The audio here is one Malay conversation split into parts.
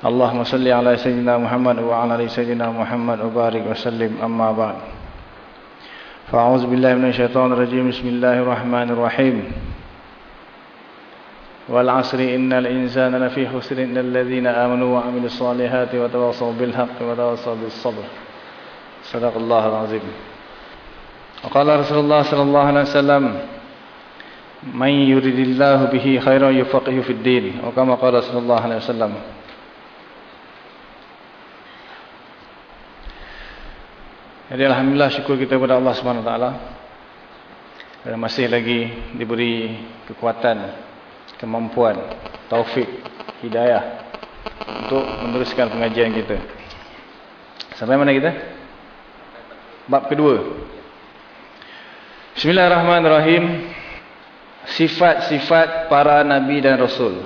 اللهم صل على سيدنا محمد وعلى آل سيدنا محمد وبارك وسلم. أما بعد فأعوذ بالله من الشيطان الرجيم. بسم الله الرحمن الرحيم. والعصر إن الإنسان لفي خسر. إن الذين آمنوا وعملوا الصالحات وتواصوا بالحق وتواصوا بالصبر. صدق الله العظيم. وقال رسول الله صلى الله عليه وسلم من يريد الله به خيرا يفقه في الدين. وكما قال صلى الله عليه وسلم Jadi Alhamdulillah syukur kita kepada Allah SWT Dan masih lagi diberi kekuatan Kemampuan Taufik Hidayah Untuk meneruskan pengajian kita. Sampai mana kita? Bab kedua. Bismillahirrahmanirrahim. Sifat-sifat para Nabi dan Rasul.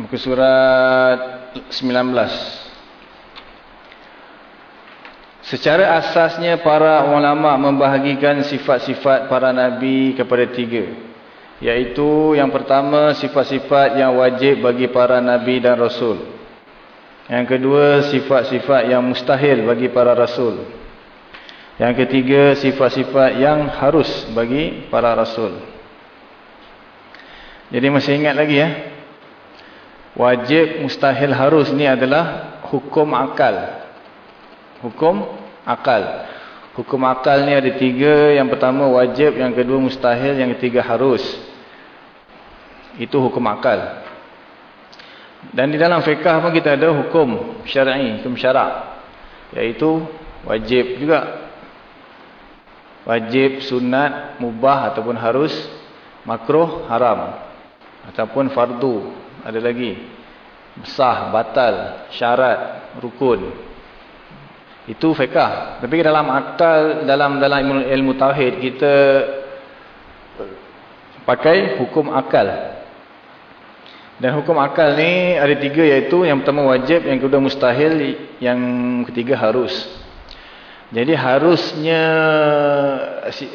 Muka surat 19 Secara asasnya para ulama membahagikan sifat-sifat para nabi kepada tiga. Iaitu yang pertama sifat-sifat yang wajib bagi para nabi dan rasul. Yang kedua sifat-sifat yang mustahil bagi para rasul. Yang ketiga sifat-sifat yang harus bagi para rasul. Jadi masih ingat lagi ya. Wajib, mustahil, harus ni adalah hukum akal. Hukum akal. Hukum akal ni ada tiga. Yang pertama wajib, yang kedua mustahil, yang ketiga harus. Itu hukum akal. Dan di dalam fiqah pun kita ada hukum syar'i, hukum syarak. Iaitu wajib juga. Wajib, sunat, mubah ataupun harus, makruh, haram. Ataupun fardu, ada lagi. Besar, batal, syarat, rukun. Itu fiqah. Tapi dalam akal dalam dalam ilmu, ilmu tauhid kita pakai hukum akal. Dan hukum akal ni ada tiga iaitu yang pertama wajib, yang kedua mustahil, yang ketiga harus. Jadi harusnya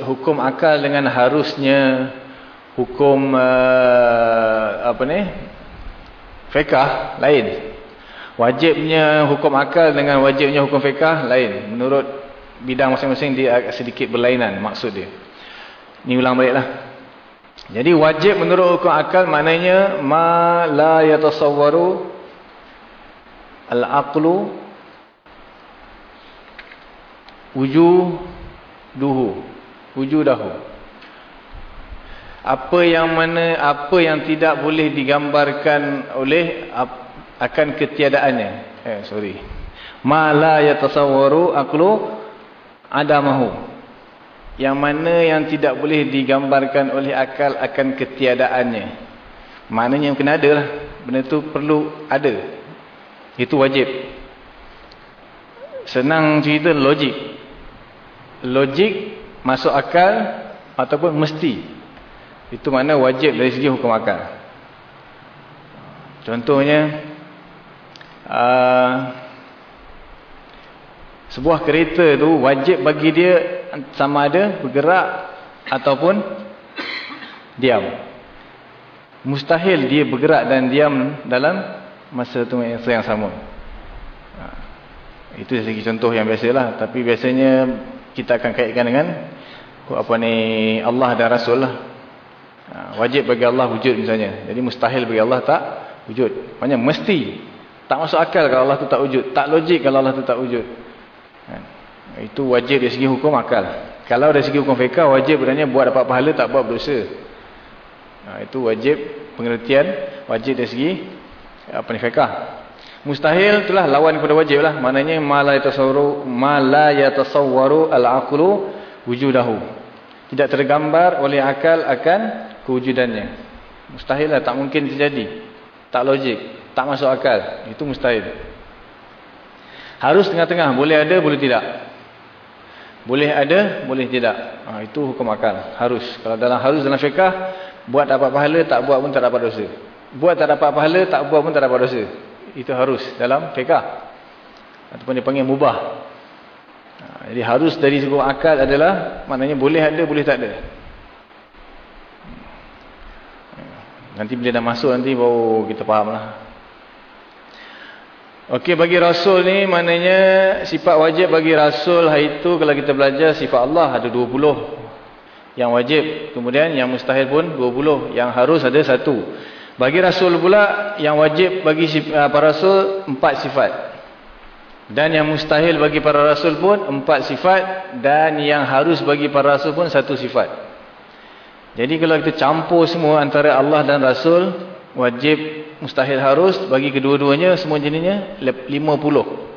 hukum akal dengan harusnya hukum uh, apa ni? Fiqah lain. Wajibnya hukum akal dengan wajibnya hukum fiqah lain. Menurut bidang masing-masing dia agak sedikit berlainan maksud dia. Ni ulang baliklah. Jadi wajib menurut hukum akal maknanya ma la yatasawwaru al-aqlu wujuduhu. Wujudahu. Apa yang mana apa yang tidak boleh digambarkan oleh akan ketiadaannya. Eh sorry. Ma la yatasawwaru aqlu adamahu. Yang mana yang tidak boleh digambarkan oleh akal akan ketiadaannya. Maknanya kena ada lah. Benda tu perlu ada. Itu wajib. Senang cerita logik. Logik masuk akal ataupun mesti. Itu makna wajib dari segi hukum akal. Contohnya uh, sebuah kereta tu wajib bagi dia sama ada bergerak ataupun diam. Mustahil dia bergerak dan diam dalam masa tu yang sama. Uh, itu segi contoh yang biasalah. Tapi biasanya kita akan kaitkan dengan apa ni Allah dan Rasul lah. Uh, wajib bagi Allah wujud misalnya. Jadi mustahil bagi Allah tak wujud. Maknanya mesti tak masuk akal kalau Allah tu tak wujud. Tak logik kalau Allah tu tak wujud. Kan? Itu wajib dari segi hukum akal. Kalau dari segi hukum fiqah, wajib beranya buat dapat pahala, tak buat berdosa. Ha, itu wajib pengertian, wajib dari segi apa ni fiqah. Mustahil itulah lawan kepada wajib lah. Maknanya, ma la yatasawwaru, al-aqlu wujudahu. Tidak tergambar oleh akal akan kewujudannya. Mustahil lah, tak mungkin terjadi. Tak logik. Tak masuk akal. Itu mustahil. Harus tengah-tengah. Boleh ada, boleh tidak. Boleh ada, boleh tidak. Ha, itu hukum akal. Harus. Kalau dalam harus dalam fiqah, buat dapat pahala, tak buat pun tak dapat dosa. Buat tak dapat pahala, tak buat pun tak dapat dosa. Itu harus dalam fiqah. Ataupun dipanggil mubah. Ha, jadi harus dari segi akal adalah, maknanya boleh ada, boleh tak ada. Nanti bila dah masuk nanti baru kita faham lah. Okey bagi Rasul ni maknanya sifat wajib bagi Rasul hari itu kalau kita belajar sifat Allah ada 20. Yang wajib. Kemudian yang mustahil pun 20. Yang harus ada satu. Bagi Rasul pula yang wajib bagi uh, para Rasul empat sifat. Dan yang mustahil bagi para Rasul pun empat sifat. Dan yang harus bagi para Rasul pun satu sifat. Jadi kalau kita campur semua antara Allah dan Rasul, wajib, mustahil harus, bagi kedua-duanya semua jenisnya 50.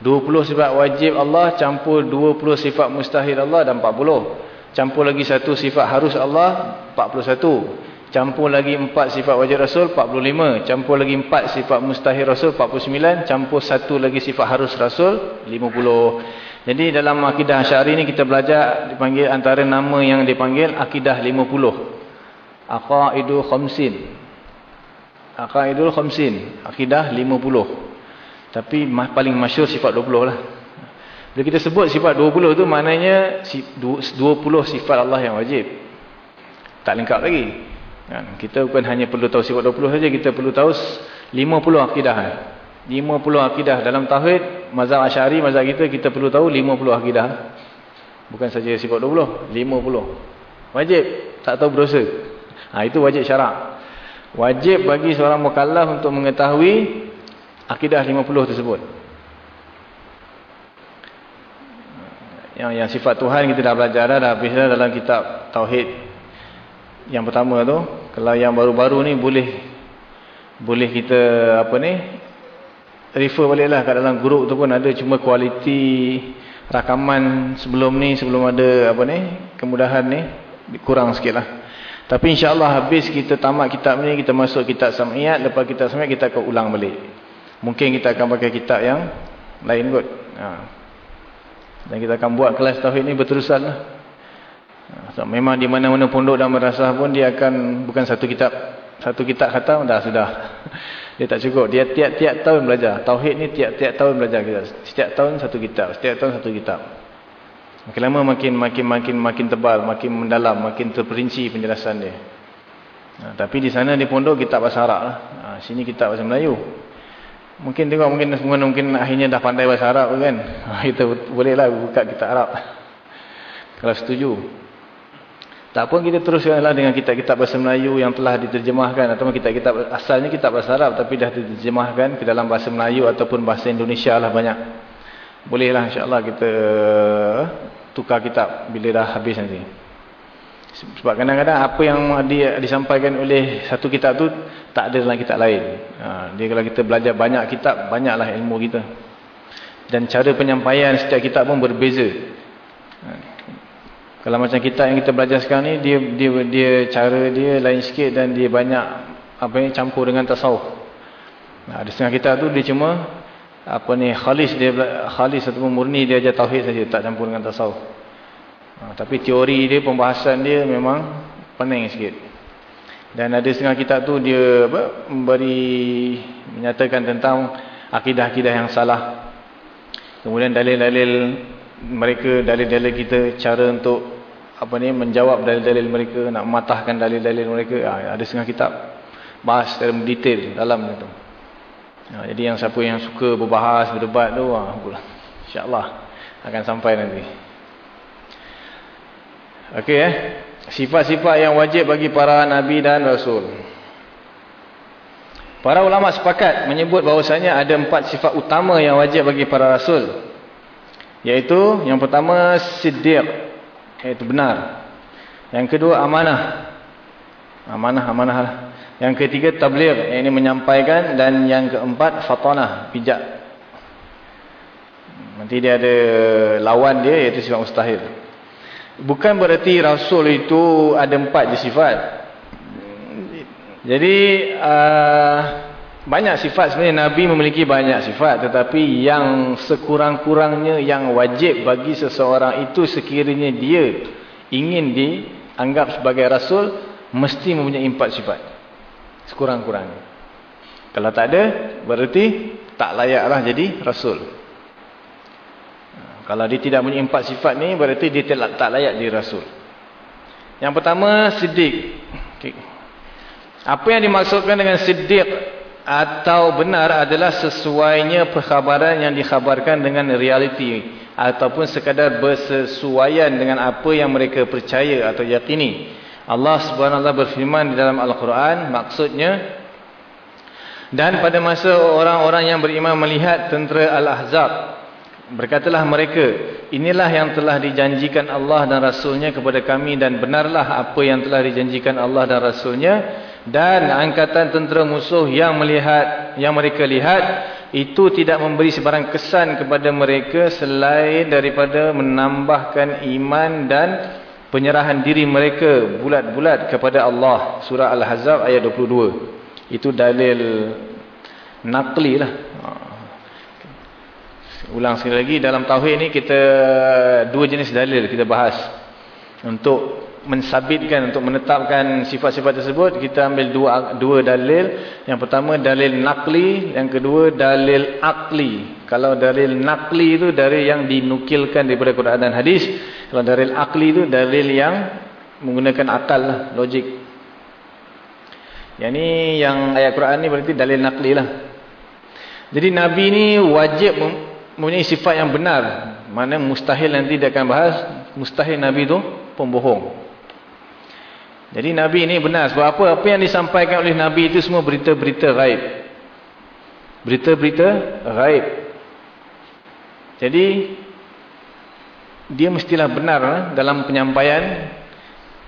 20 sifat wajib Allah, campur 20 sifat mustahil Allah dan 40. Campur lagi satu sifat harus Allah, 41. Campur lagi 4 sifat wajib Rasul, 45. Campur lagi 4 sifat mustahil Rasul, 49. Campur satu lagi sifat harus Rasul, 50. Jadi dalam akidah syari ni kita belajar dipanggil antara nama yang dipanggil akidah 50. Aqaidul khamsin. Aqaidul khamsin, akidah 50. Tapi paling masyhur sifat 20 lah. Bila kita sebut sifat 20 tu maknanya 20 sifat Allah yang wajib. Tak lengkap lagi. Kan? Kita bukan hanya perlu tahu sifat 20 saja, kita perlu tahu 50 akidah. 50 akidah dalam tauhid mazhab Asy'ari mazhab kita kita perlu tahu 50 akidah. Bukan saja sifat 20, 50. Wajib tak tahu berdosa. Ha itu wajib syarak. Wajib bagi seorang mukallaf untuk mengetahui akidah 50 tersebut. Yang yang sifat Tuhan kita dah belajar dah, dah habis dah dalam kitab tauhid. Yang pertama tu, kalau yang baru-baru ni boleh boleh kita apa ni refer baliklah kat dalam grup tu pun ada cuma kualiti rakaman sebelum ni sebelum ada apa ni kemudahan ni kurang sikit lah tapi insyaAllah habis kita tamat kitab ni kita masuk kitab sam'iyat lepas kitab sam'iyat kita akan ulang balik mungkin kita akan pakai kitab yang lain kot ha. dan kita akan buat kelas tauhid ni berterusan lah ha. so, memang di mana-mana pondok dan merasah pun dia akan bukan satu kitab satu kitab khatam dah sudah dia tak cukup. Dia tiap-tiap tahun belajar. Tauhid ni tiap-tiap tahun belajar kita. Setiap tahun satu kitab. Setiap tahun satu kitab. Makin lama makin makin makin makin tebal, makin mendalam, makin terperinci penjelasan dia. Ha, tapi di sana di pondok kitab bahasa Arab lah. Ha, sini kitab bahasa Melayu. Mungkin tengok mungkin semua mungkin akhirnya dah pandai bahasa Arab kan. Ha, kita bolehlah buka kitab Arab. Kalau setuju. Tak pun kita teruskanlah dengan kitab-kitab bahasa Melayu yang telah diterjemahkan atau kitab-kitab asalnya kitab bahasa Arab tapi dah diterjemahkan ke dalam bahasa Melayu ataupun bahasa Indonesia lah banyak. Bolehlah insya-Allah kita eh, tukar kitab bila dah habis nanti. Sebab kadang-kadang apa yang disampaikan oleh satu kitab tu tak ada dalam kitab lain. Ha, dia kalau kita belajar banyak kitab, banyaklah ilmu kita. Dan cara penyampaian setiap kitab pun berbeza. Ha, kalau macam kita yang kita belajar sekarang ni dia dia dia cara dia lain sikit dan dia banyak apa ni campur dengan tasawuf. Nah, ada setengah kita tu dia cuma apa ni khalis dia khalis ataupun murni dia ajar tauhid saja tak campur dengan tasawuf. Nah, tapi teori dia pembahasan dia memang pening sikit. Dan ada setengah kita tu dia apa memberi menyatakan tentang akidah-akidah yang salah. Kemudian dalil-dalil mereka dalil-dalil kita cara untuk apa ni menjawab dalil-dalil mereka nak mematahkan dalil-dalil mereka ha, ada setengah kitab bahas secara detail dalam itu ha, jadi yang siapa yang suka berbahas berdebat tu ha, insyaallah akan sampai nanti okey eh sifat-sifat yang wajib bagi para nabi dan rasul para ulama sepakat menyebut bahawasanya ada empat sifat utama yang wajib bagi para rasul Yaitu yang pertama siddiq. Iaitu benar. Yang kedua amanah. Amanah, amanah lah. Yang ketiga tabligh. Yang ini menyampaikan. Dan yang keempat fatanah. Pijak. Nanti dia ada lawan dia iaitu sifat mustahil. Bukan berarti Rasul itu ada empat je sifat. Jadi uh, banyak sifat sebenarnya Nabi memiliki banyak sifat tetapi yang sekurang-kurangnya yang wajib bagi seseorang itu sekiranya dia ingin dianggap sebagai rasul mesti mempunyai empat sifat sekurang-kurangnya kalau tak ada berarti tak layaklah jadi rasul kalau dia tidak mempunyai empat sifat ni berarti dia tak layak jadi rasul yang pertama siddiq okay. apa yang dimaksudkan dengan siddiq atau benar adalah sesuainya perkhabaran yang dikhabarkan dengan realiti ataupun sekadar bersesuaian dengan apa yang mereka percaya atau yakini. Allah Subhanahu wa berfirman di dalam Al-Quran maksudnya dan pada masa orang-orang yang beriman melihat tentera Al-Ahzab berkatalah mereka inilah yang telah dijanjikan Allah dan Rasulnya kepada kami dan benarlah apa yang telah dijanjikan Allah dan Rasulnya dan angkatan tentera musuh yang melihat yang mereka lihat itu tidak memberi sebarang kesan kepada mereka selain daripada menambahkan iman dan penyerahan diri mereka bulat-bulat kepada Allah. Surah al-hazab ayat 22 itu dalil nakli lah. Ulang sekali lagi dalam tauhid ni kita dua jenis dalil kita bahas. Untuk mensabitkan untuk menetapkan sifat-sifat tersebut kita ambil dua dua dalil. Yang pertama dalil nakli. Yang kedua dalil akli. Kalau dalil nakli itu dari yang dinukilkan daripada Quran dan hadis kalau dalil akli itu dalil yang menggunakan akal lah, logik. Yang ni yang ayat Quran ni berarti dalil nakli lah. Jadi Nabi ni wajib mempunyai sifat yang benar. Mana mustahil nanti dia akan bahas mustahil Nabi tu pembohong jadi Nabi ini benar. Sebab apa? Apa yang disampaikan oleh Nabi itu semua berita-berita gaib. Berita-berita gaib. Jadi, dia mestilah benar eh, dalam penyampaian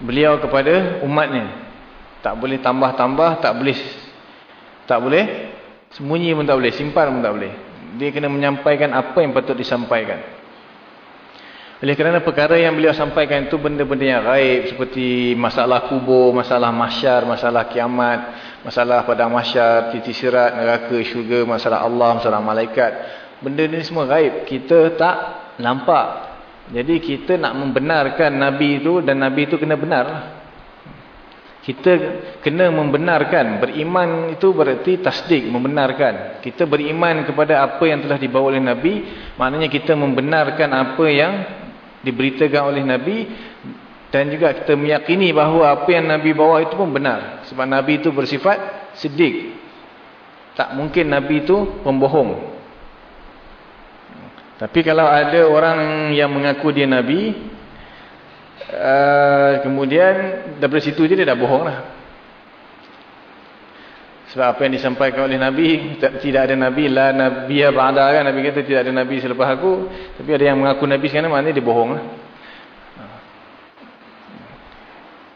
beliau kepada umatnya. Tak boleh tambah-tambah, tak boleh tak boleh sembunyi pun tak boleh, simpan pun tak boleh. Dia kena menyampaikan apa yang patut disampaikan. Oleh kerana perkara yang beliau sampaikan itu benda-benda yang gaib seperti masalah kubur, masalah masyar, masalah kiamat, masalah pada masyar, titik sirat, neraka, syurga, masalah Allah, masalah malaikat. Benda ini semua gaib. Kita tak nampak. Jadi kita nak membenarkan Nabi itu dan Nabi itu kena benar. Kita kena membenarkan. Beriman itu berarti tasdik, membenarkan. Kita beriman kepada apa yang telah dibawa oleh Nabi. Maknanya kita membenarkan apa yang diberitakan oleh Nabi dan juga kita meyakini bahawa apa yang Nabi bawa itu pun benar. Sebab Nabi itu bersifat sedik tak mungkin Nabi itu pembohong. Tapi kalau ada orang yang mengaku dia Nabi uh, kemudian dari situ je dia dah bohong lah sebab apa yang disampaikan oleh Nabi, tidak ada Nabi, la Nabiya ba'da kan. Nabi kata tidak ada Nabi selepas aku. Tapi ada yang mengaku Nabi sekarang, maknanya dia bohong. Lah.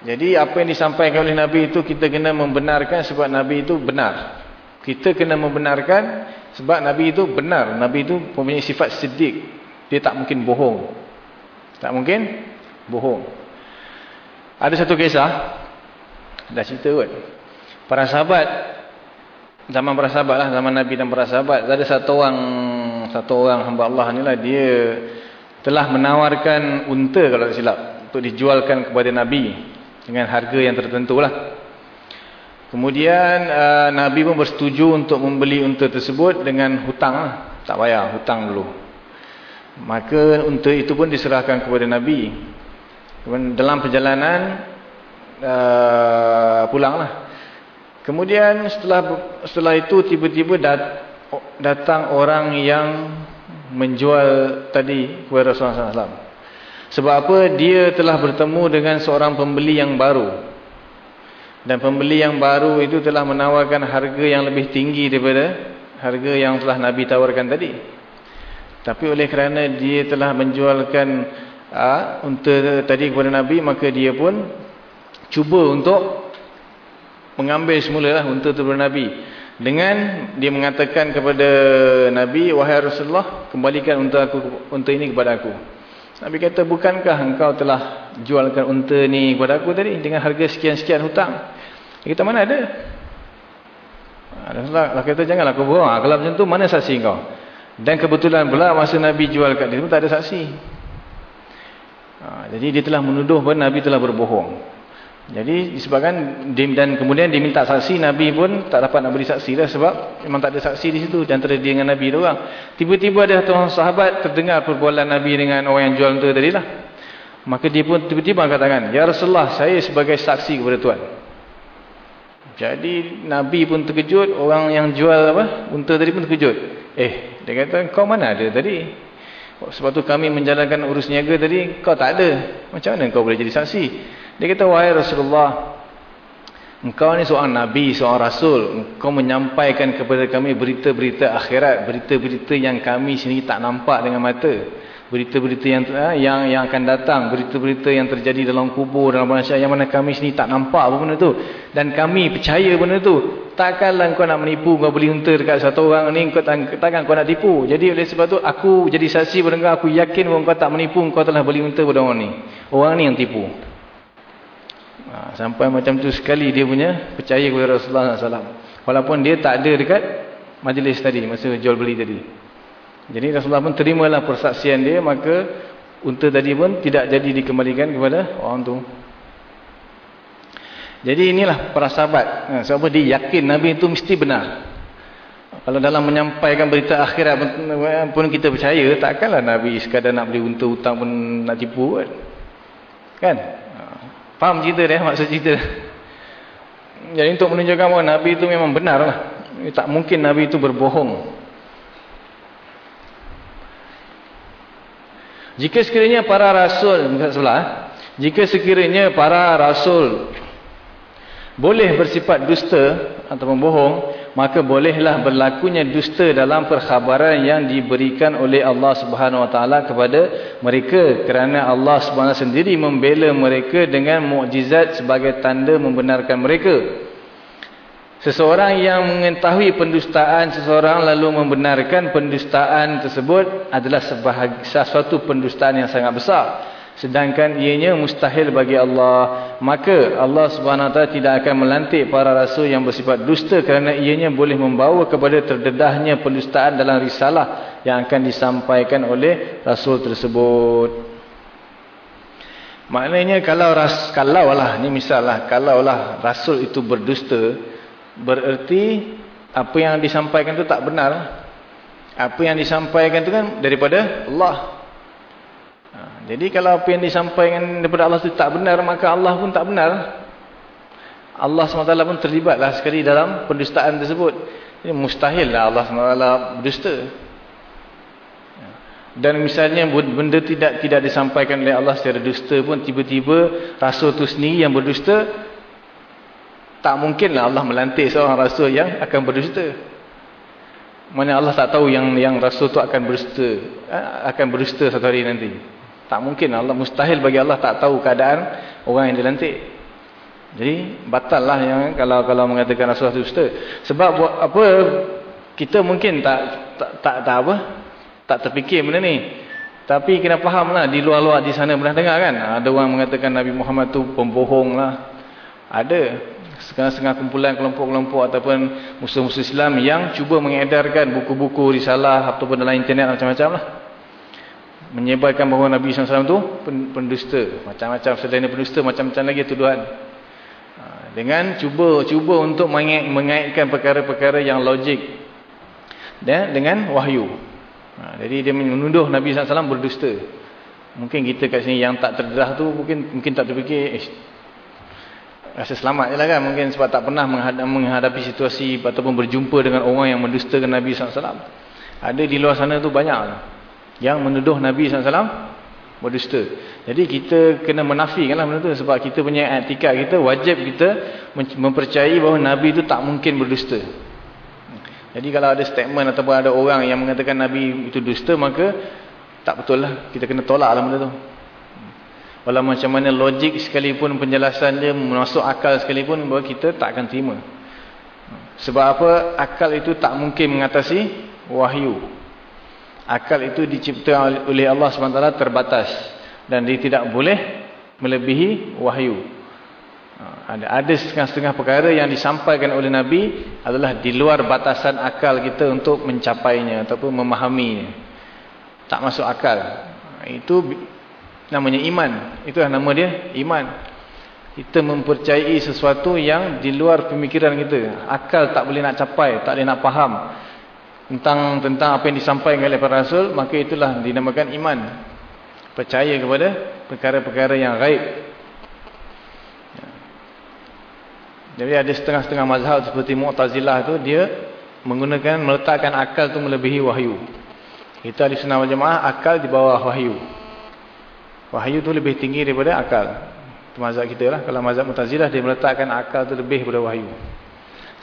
Jadi apa yang disampaikan oleh Nabi itu kita kena membenarkan sebab Nabi itu benar. Kita kena membenarkan sebab Nabi itu benar. Nabi itu mempunyai sifat sedik. Dia tak mungkin bohong. Tak mungkin bohong. Ada satu kisah. Dah cerita kot. Para sahabat zaman para sahabat lah, zaman Nabi dan para sahabat ada satu orang satu orang hamba Allah ni lah dia telah menawarkan unta kalau tak silap untuk dijualkan kepada Nabi dengan harga yang tertentu lah. Kemudian uh, Nabi pun bersetuju untuk membeli unta tersebut dengan hutang lah. tak payah hutang dulu. Maka unta itu pun diserahkan kepada Nabi. Dalam perjalanan uh, pulang lah Kemudian setelah setelah itu tiba-tiba dat, datang orang yang menjual tadi kepada Rasulullah SAW. Sebab apa? Dia telah bertemu dengan seorang pembeli yang baru. Dan pembeli yang baru itu telah menawarkan harga yang lebih tinggi daripada harga yang telah Nabi tawarkan tadi. Tapi oleh kerana dia telah menjualkan uh, unta tadi kepada Nabi, maka dia pun cuba untuk mengambil semula lah unta itu dari Nabi. Dengan dia mengatakan kepada Nabi, Wahai Rasulullah, kembalikan unta, aku, unta ini kepada aku. Nabi kata, bukankah engkau telah jualkan unta ini kepada aku tadi dengan harga sekian-sekian hutang? Dia kata, mana ada? Ha, Rasulullah kata janganlah kau bohong. Ha, kalau macam tu mana saksi kau? Dan kebetulan pula masa Nabi jual kat dia tak ada saksi. Ha, jadi dia telah menuduh bahawa Nabi telah berbohong. Jadi disebabkan dan kemudian dia minta saksi Nabi pun tak dapat nak beri saksi dah sebab memang tak ada saksi di situ dan dia dengan Nabi tu orang. Tiba-tiba ada tuan sahabat terdengar perbualan Nabi dengan orang yang jual tu tadi lah. Maka dia pun tiba-tiba katakan, Ya Rasulullah saya sebagai saksi kepada Tuhan. Jadi Nabi pun terkejut, orang yang jual apa unta tadi pun terkejut. Eh, dia kata kau mana ada tadi? Sebab tu kami menjalankan urus niaga tadi, kau tak ada. Macam mana kau boleh jadi saksi? Dia kata, wahai Rasulullah, engkau ni seorang Nabi, seorang Rasul. Engkau menyampaikan kepada kami berita-berita akhirat. Berita-berita yang kami sendiri tak nampak dengan mata. Berita-berita yang, eh, yang yang akan datang. Berita-berita yang terjadi dalam kubur, dalam manusia. Yang mana kami sendiri tak nampak apa benda tu. Dan kami percaya benda tu. Takkanlah kau nak menipu, kau beli unta dekat satu orang ni. Kau, takkan kau nak tipu. Jadi oleh sebab tu, aku jadi saksi pada kau. Aku yakin kau tak menipu, kau telah beli unta pada orang ni. Orang ni yang tipu. Ha, sampai macam tu sekali dia punya percaya kepada Rasulullah SAW. Walaupun dia tak ada dekat majlis tadi, masa jual beli tadi. Jadi Rasulullah pun terimalah persaksian dia, maka unta tadi pun tidak jadi dikembalikan kepada orang tu. Jadi inilah para sahabat. Ha, sebab dia yakin Nabi itu mesti benar. Kalau dalam menyampaikan berita akhirat pun kita percaya, takkanlah Nabi sekadar nak beli unta hutang pun nak tipu kan? Kan? Faham cerita dia maksud cerita. Jadi untuk menunjukkan bahawa Nabi itu memang benar lah. Tak mungkin Nabi itu berbohong. Jika sekiranya para rasul, sebelah, jika sekiranya para rasul boleh bersifat dusta atau membohong, maka bolehlah berlakunya dusta dalam perkhabaran yang diberikan oleh Allah Subhanahu Wa Taala kepada mereka kerana Allah Subhanahu sendiri membela mereka dengan mukjizat sebagai tanda membenarkan mereka. Seseorang yang mengetahui pendustaan seseorang lalu membenarkan pendustaan tersebut adalah sesuatu pendustaan yang sangat besar sedangkan ianya mustahil bagi Allah. Maka Allah Subhanahu taala tidak akan melantik para rasul yang bersifat dusta kerana ianya boleh membawa kepada terdedahnya pendustaan dalam risalah yang akan disampaikan oleh rasul tersebut. Maknanya kalau ras kalau lah ni misallah kalau lah rasul itu berdusta bererti apa yang disampaikan itu tak benar. Apa yang disampaikan itu kan daripada Allah jadi kalau apa yang disampaikan daripada Allah itu tak benar, maka Allah pun tak benar. Allah SWT pun terlibatlah sekali dalam pendustaan tersebut. Ini mustahil lah Allah SWT berdusta. Dan misalnya benda tidak tidak disampaikan oleh Allah secara dusta pun tiba-tiba rasul itu sendiri yang berdusta tak mungkinlah Allah melantik seorang rasul yang akan berdusta. Mana Allah tak tahu yang yang rasul itu akan berdusta, eh, akan berdusta satu hari nanti. Tak mungkin Allah mustahil bagi Allah tak tahu keadaan orang yang dilantik. Jadi batal lah yang kalau kalau mengatakan Rasulullah itu dusta. Sebab buat apa kita mungkin tak tak tak, tak apa tak terfikir benda ni. Tapi kena faham lah di luar-luar di sana pernah dengar kan. Ada orang mengatakan Nabi Muhammad tu pembohong lah. Ada. Setengah-setengah kumpulan kelompok-kelompok ataupun musuh-musuh Islam yang cuba mengedarkan buku-buku risalah ataupun dalam internet macam-macam lah menyebarkan bahawa Nabi SAW itu pendusta. Macam-macam selain pendusta macam-macam lagi tuduhan. Ha, dengan cuba cuba untuk mengaitkan perkara-perkara yang logik. Dengan wahyu. Ha, jadi dia menuduh Nabi SAW berdusta. Mungkin kita kat sini yang tak terdedah tu mungkin mungkin tak terfikir eh, rasa selamat je lah kan mungkin sebab tak pernah menghadapi situasi ataupun berjumpa dengan orang yang mendustakan Nabi SAW ada di luar sana tu banyak. lah yang menuduh Nabi SAW berdusta. Jadi kita kena menafikanlah benda tu sebab kita punya etika kita wajib kita mempercayai bahawa Nabi itu tak mungkin berdusta. Jadi kalau ada statement ataupun ada orang yang mengatakan Nabi itu dusta maka tak betul lah. Kita kena tolak lah benda tu. Walau macam mana logik sekalipun penjelasan dia masuk akal sekalipun bahawa kita tak akan terima. Sebab apa? Akal itu tak mungkin mengatasi wahyu akal itu dicipta oleh Allah SWT terbatas dan dia tidak boleh melebihi wahyu ha, Ada ada setengah-setengah perkara yang disampaikan oleh Nabi adalah di luar batasan akal kita untuk mencapainya ataupun memahaminya. Tak masuk akal. Itu namanya iman. Itulah nama dia iman. Kita mempercayai sesuatu yang di luar pemikiran kita. Akal tak boleh nak capai, tak boleh nak faham tentang tentang apa yang disampaikan oleh para rasul, maka itulah dinamakan iman. Percaya kepada perkara-perkara yang gaib. Jadi ada setengah-setengah mazhab seperti Mu'tazilah tu dia menggunakan meletakkan akal tu melebihi wahyu. Kita di sunnah jemaah akal di bawah wahyu. Wahyu tu lebih tinggi daripada akal. Itu mazhab kita lah. Kalau mazhab Mu'tazilah dia meletakkan akal tu lebih daripada wahyu.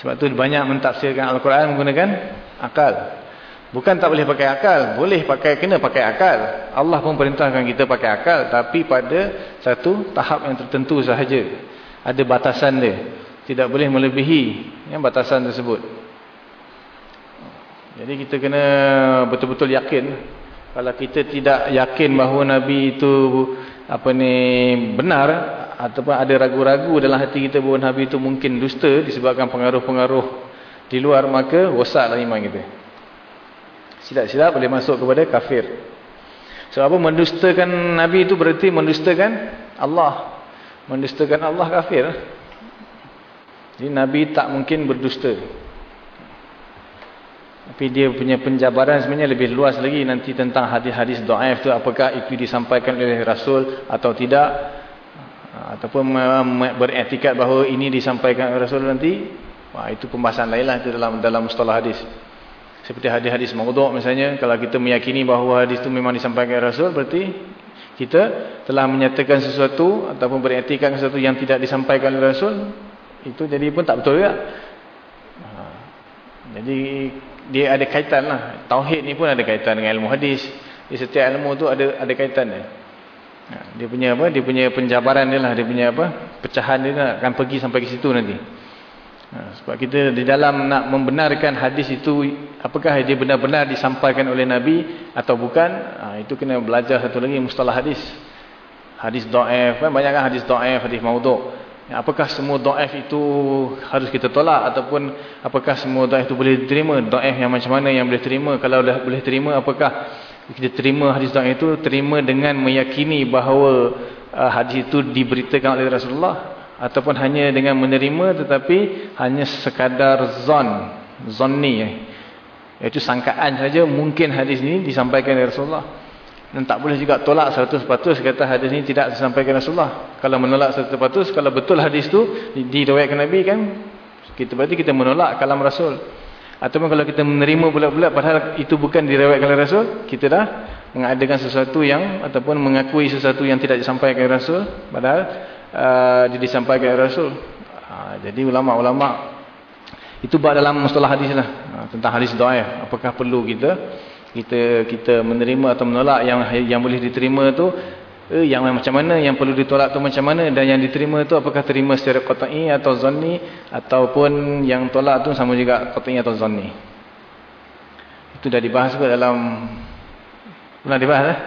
Sebab tu banyak mentafsirkan Al-Quran menggunakan akal. Bukan tak boleh pakai akal. Boleh pakai, kena pakai akal. Allah pun perintahkan kita pakai akal. Tapi pada satu tahap yang tertentu sahaja. Ada batasan dia. Tidak boleh melebihi yang batasan tersebut. Jadi kita kena betul-betul yakin. Kalau kita tidak yakin bahawa Nabi itu apa ni benar ataupun ada ragu-ragu dalam hati kita bahawa Nabi itu mungkin dusta disebabkan pengaruh-pengaruh di luar maka rosaklah iman kita. Silap-silap boleh masuk kepada kafir. Sebab apa mendustakan Nabi itu berarti mendustakan Allah. Mendustakan Allah kafir. Jadi Nabi tak mungkin berdusta. Tapi dia punya penjabaran sebenarnya lebih luas lagi nanti tentang hadis-hadis do'aif itu. Apakah itu disampaikan oleh Rasul atau tidak. Ataupun beretikat bahawa ini disampaikan oleh Rasul nanti. Wah, itu pembahasan lain lah itu dalam, dalam mustalah hadis. Seperti hadis-hadis maudhu' misalnya. Kalau kita meyakini bahawa hadis itu memang disampaikan Rasul. Berarti kita telah menyatakan sesuatu. Ataupun beretikkan sesuatu yang tidak disampaikan oleh Rasul. Itu jadi pun tak betul juga. Ha. Jadi dia ada kaitan lah. Tauhid ni pun ada kaitan dengan ilmu hadis. Di setiap ilmu tu ada ada kaitan dia. Ha. Dia punya apa? Dia punya penjabaran dia lah. Dia punya apa? Pecahan dia lah. akan pergi sampai ke situ nanti. Ha, sebab kita di dalam nak membenarkan hadis itu apakah dia benar-benar disampaikan oleh Nabi atau bukan ha, itu kena belajar satu lagi mustalah hadis hadis do'if kan banyak kan hadis do'if hadis mauduk ya, apakah semua do'if itu harus kita tolak ataupun apakah semua do'if itu boleh diterima do'if yang macam mana yang boleh terima kalau boleh terima apakah kita terima hadis do'if itu terima dengan meyakini bahawa uh, hadis itu diberitakan oleh Rasulullah ataupun hanya dengan menerima tetapi hanya sekadar zon zonni eh. iaitu sangkaan saja mungkin hadis ini disampaikan oleh Rasulullah. Dan tak boleh juga tolak 100% kata hadis ini tidak disampaikan Rasulullah. Kalau menolak 100% kalau betul hadis itu diriwayatkan Nabi kan kita berarti kita menolak kalam Rasul ataupun kalau kita menerima pula-pula padahal itu bukan diriwayatkan oleh Rasul kita dah mengadakan sesuatu yang ataupun mengakui sesuatu yang tidak disampaikan oleh Rasul padahal uh, disampaikan oleh Rasul. Uh, jadi ulama-ulama itu bab dalam mustalah hadis lah uh, tentang hadis doa. Apakah perlu kita kita kita menerima atau menolak yang yang boleh diterima tu eh, yang macam mana yang perlu ditolak tu macam mana dan yang diterima tu apakah terima secara qat'i atau zanni ataupun yang tolak tu sama juga qat'i atau zanni. Itu dah dibahas juga dalam pernah dibahas eh?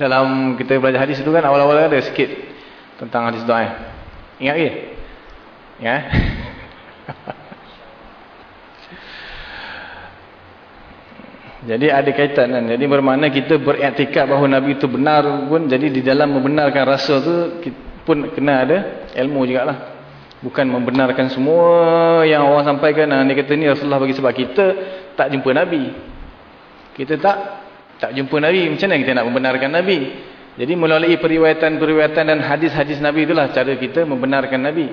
dalam kita belajar hadis itu kan awal-awal ada sikit tentang hadis doa. Ingat ke? Ya. jadi ada kaitan kan. Jadi bermakna kita beriktikad bahawa Nabi itu benar pun jadi di dalam membenarkan rasa tu pun kena ada ilmu jugalah. Bukan membenarkan semua yang orang sampaikan. Nah, dia kata ni Rasulullah bagi sebab kita tak jumpa Nabi. Kita tak tak jumpa Nabi. Macam mana kita nak membenarkan Nabi? Jadi melalui periwayatan-periwayatan dan hadis-hadis Nabi itulah cara kita membenarkan Nabi.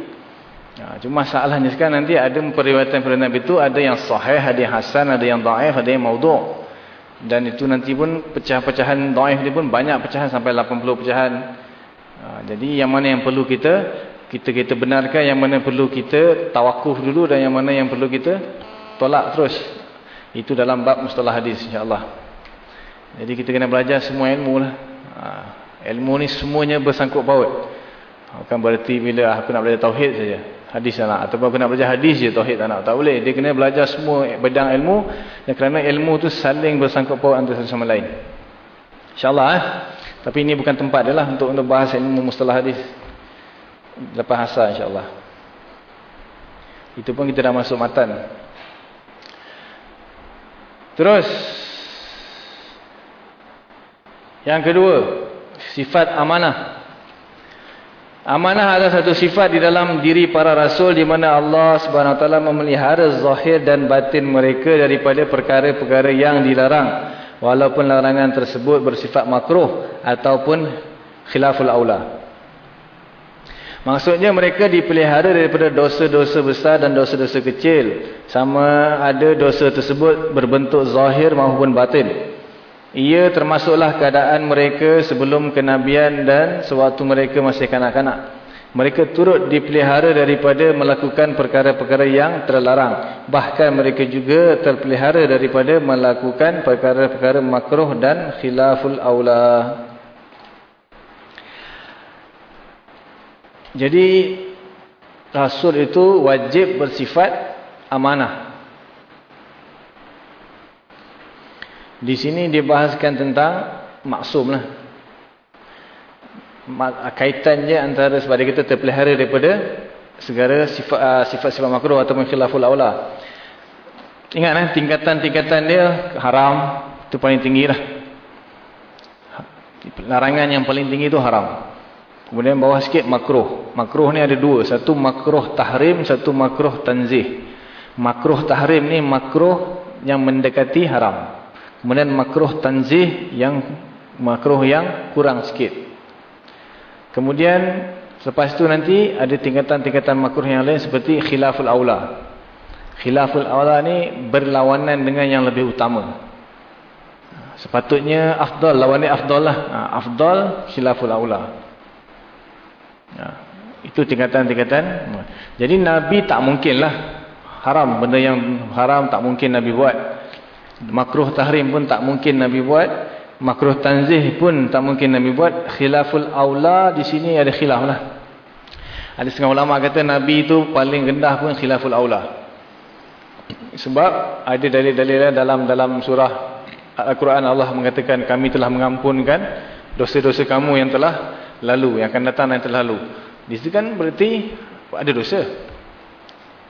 Ya, cuma masalahnya sekarang nanti ada periwayatan-periwayatan Nabi itu ada yang sahih, ada yang hasan, ada yang da'if, ada yang maudhu'. Dan itu nanti pun pecah-pecahan da'if ni pun banyak pecahan sampai 80 pecahan. Ya, jadi yang mana yang perlu kita kita kita benarkan, yang mana perlu kita tawakuf dulu dan yang mana yang perlu kita tolak terus. Itu dalam bab mustalah hadis insya-Allah. Jadi kita kena belajar semua ilmu lah. Ha, ilmu ni semuanya bersangkut paut. Bukan berarti bila aku nak belajar tauhid saja. Hadis tak nak. Ataupun nak belajar hadis je tauhid tak nak. Tak boleh. Dia kena belajar semua bidang ilmu. Dan kerana ilmu tu saling bersangkut paut antara satu sama lain. InsyaAllah. Eh? Tapi ini bukan tempat dia lah untuk, untuk bahas ilmu mustalah hadis. lepas asar insyaAllah. Itu pun kita dah masuk matan. Terus. Yang kedua. Sifat amanah. Amanah adalah satu sifat di dalam diri para rasul di mana Allah Subhanahu Wa Taala memelihara zahir dan batin mereka daripada perkara-perkara yang dilarang walaupun larangan tersebut bersifat makruh ataupun khilaful aula. Maksudnya mereka dipelihara daripada dosa-dosa besar dan dosa-dosa kecil sama ada dosa tersebut berbentuk zahir maupun batin. Ia termasuklah keadaan mereka sebelum kenabian dan sewaktu mereka masih kanak-kanak. Mereka turut dipelihara daripada melakukan perkara-perkara yang terlarang. Bahkan mereka juga terpelihara daripada melakukan perkara-perkara makruh dan khilaful awla. Jadi, Rasul itu wajib bersifat amanah. Di sini dibahaskan tentang maksum lah. Kaitannya antara sebab kita terpelihara daripada segala sifat-sifat ah, makruh ataupun khilaful awla. Ingat lah, tingkatan-tingkatan dia haram, itu paling tinggi lah. Larangan yang paling tinggi itu haram. Kemudian bawah sikit makruh. Makruh ni ada dua. Satu makruh tahrim, satu makruh tanzih. Makruh tahrim ni makruh yang mendekati haram. Kemudian makruh tanzih yang makruh yang kurang sikit. Kemudian selepas itu nanti ada tingkatan-tingkatan makruh yang lain seperti khilaful aula. Khilaful aula ni berlawanan dengan yang lebih utama. Sepatutnya afdal, lawannya afdal lah. Ha, afdal khilaful aula. Ha, itu tingkatan-tingkatan. Jadi Nabi tak mungkin lah. Haram, benda yang haram tak mungkin Nabi buat. Makruh tahrim pun tak mungkin Nabi buat. Makruh tanzih pun tak mungkin Nabi buat. Khilaful awla di sini ada khilaf lah. Ada setengah ulama kata Nabi itu paling rendah pun khilaful awla. Sebab ada dalil-dalil dalam dalam surah Al-Quran Allah mengatakan kami telah mengampunkan dosa-dosa kamu yang telah lalu. Yang akan datang yang telah lalu. Di situ kan berarti ada dosa.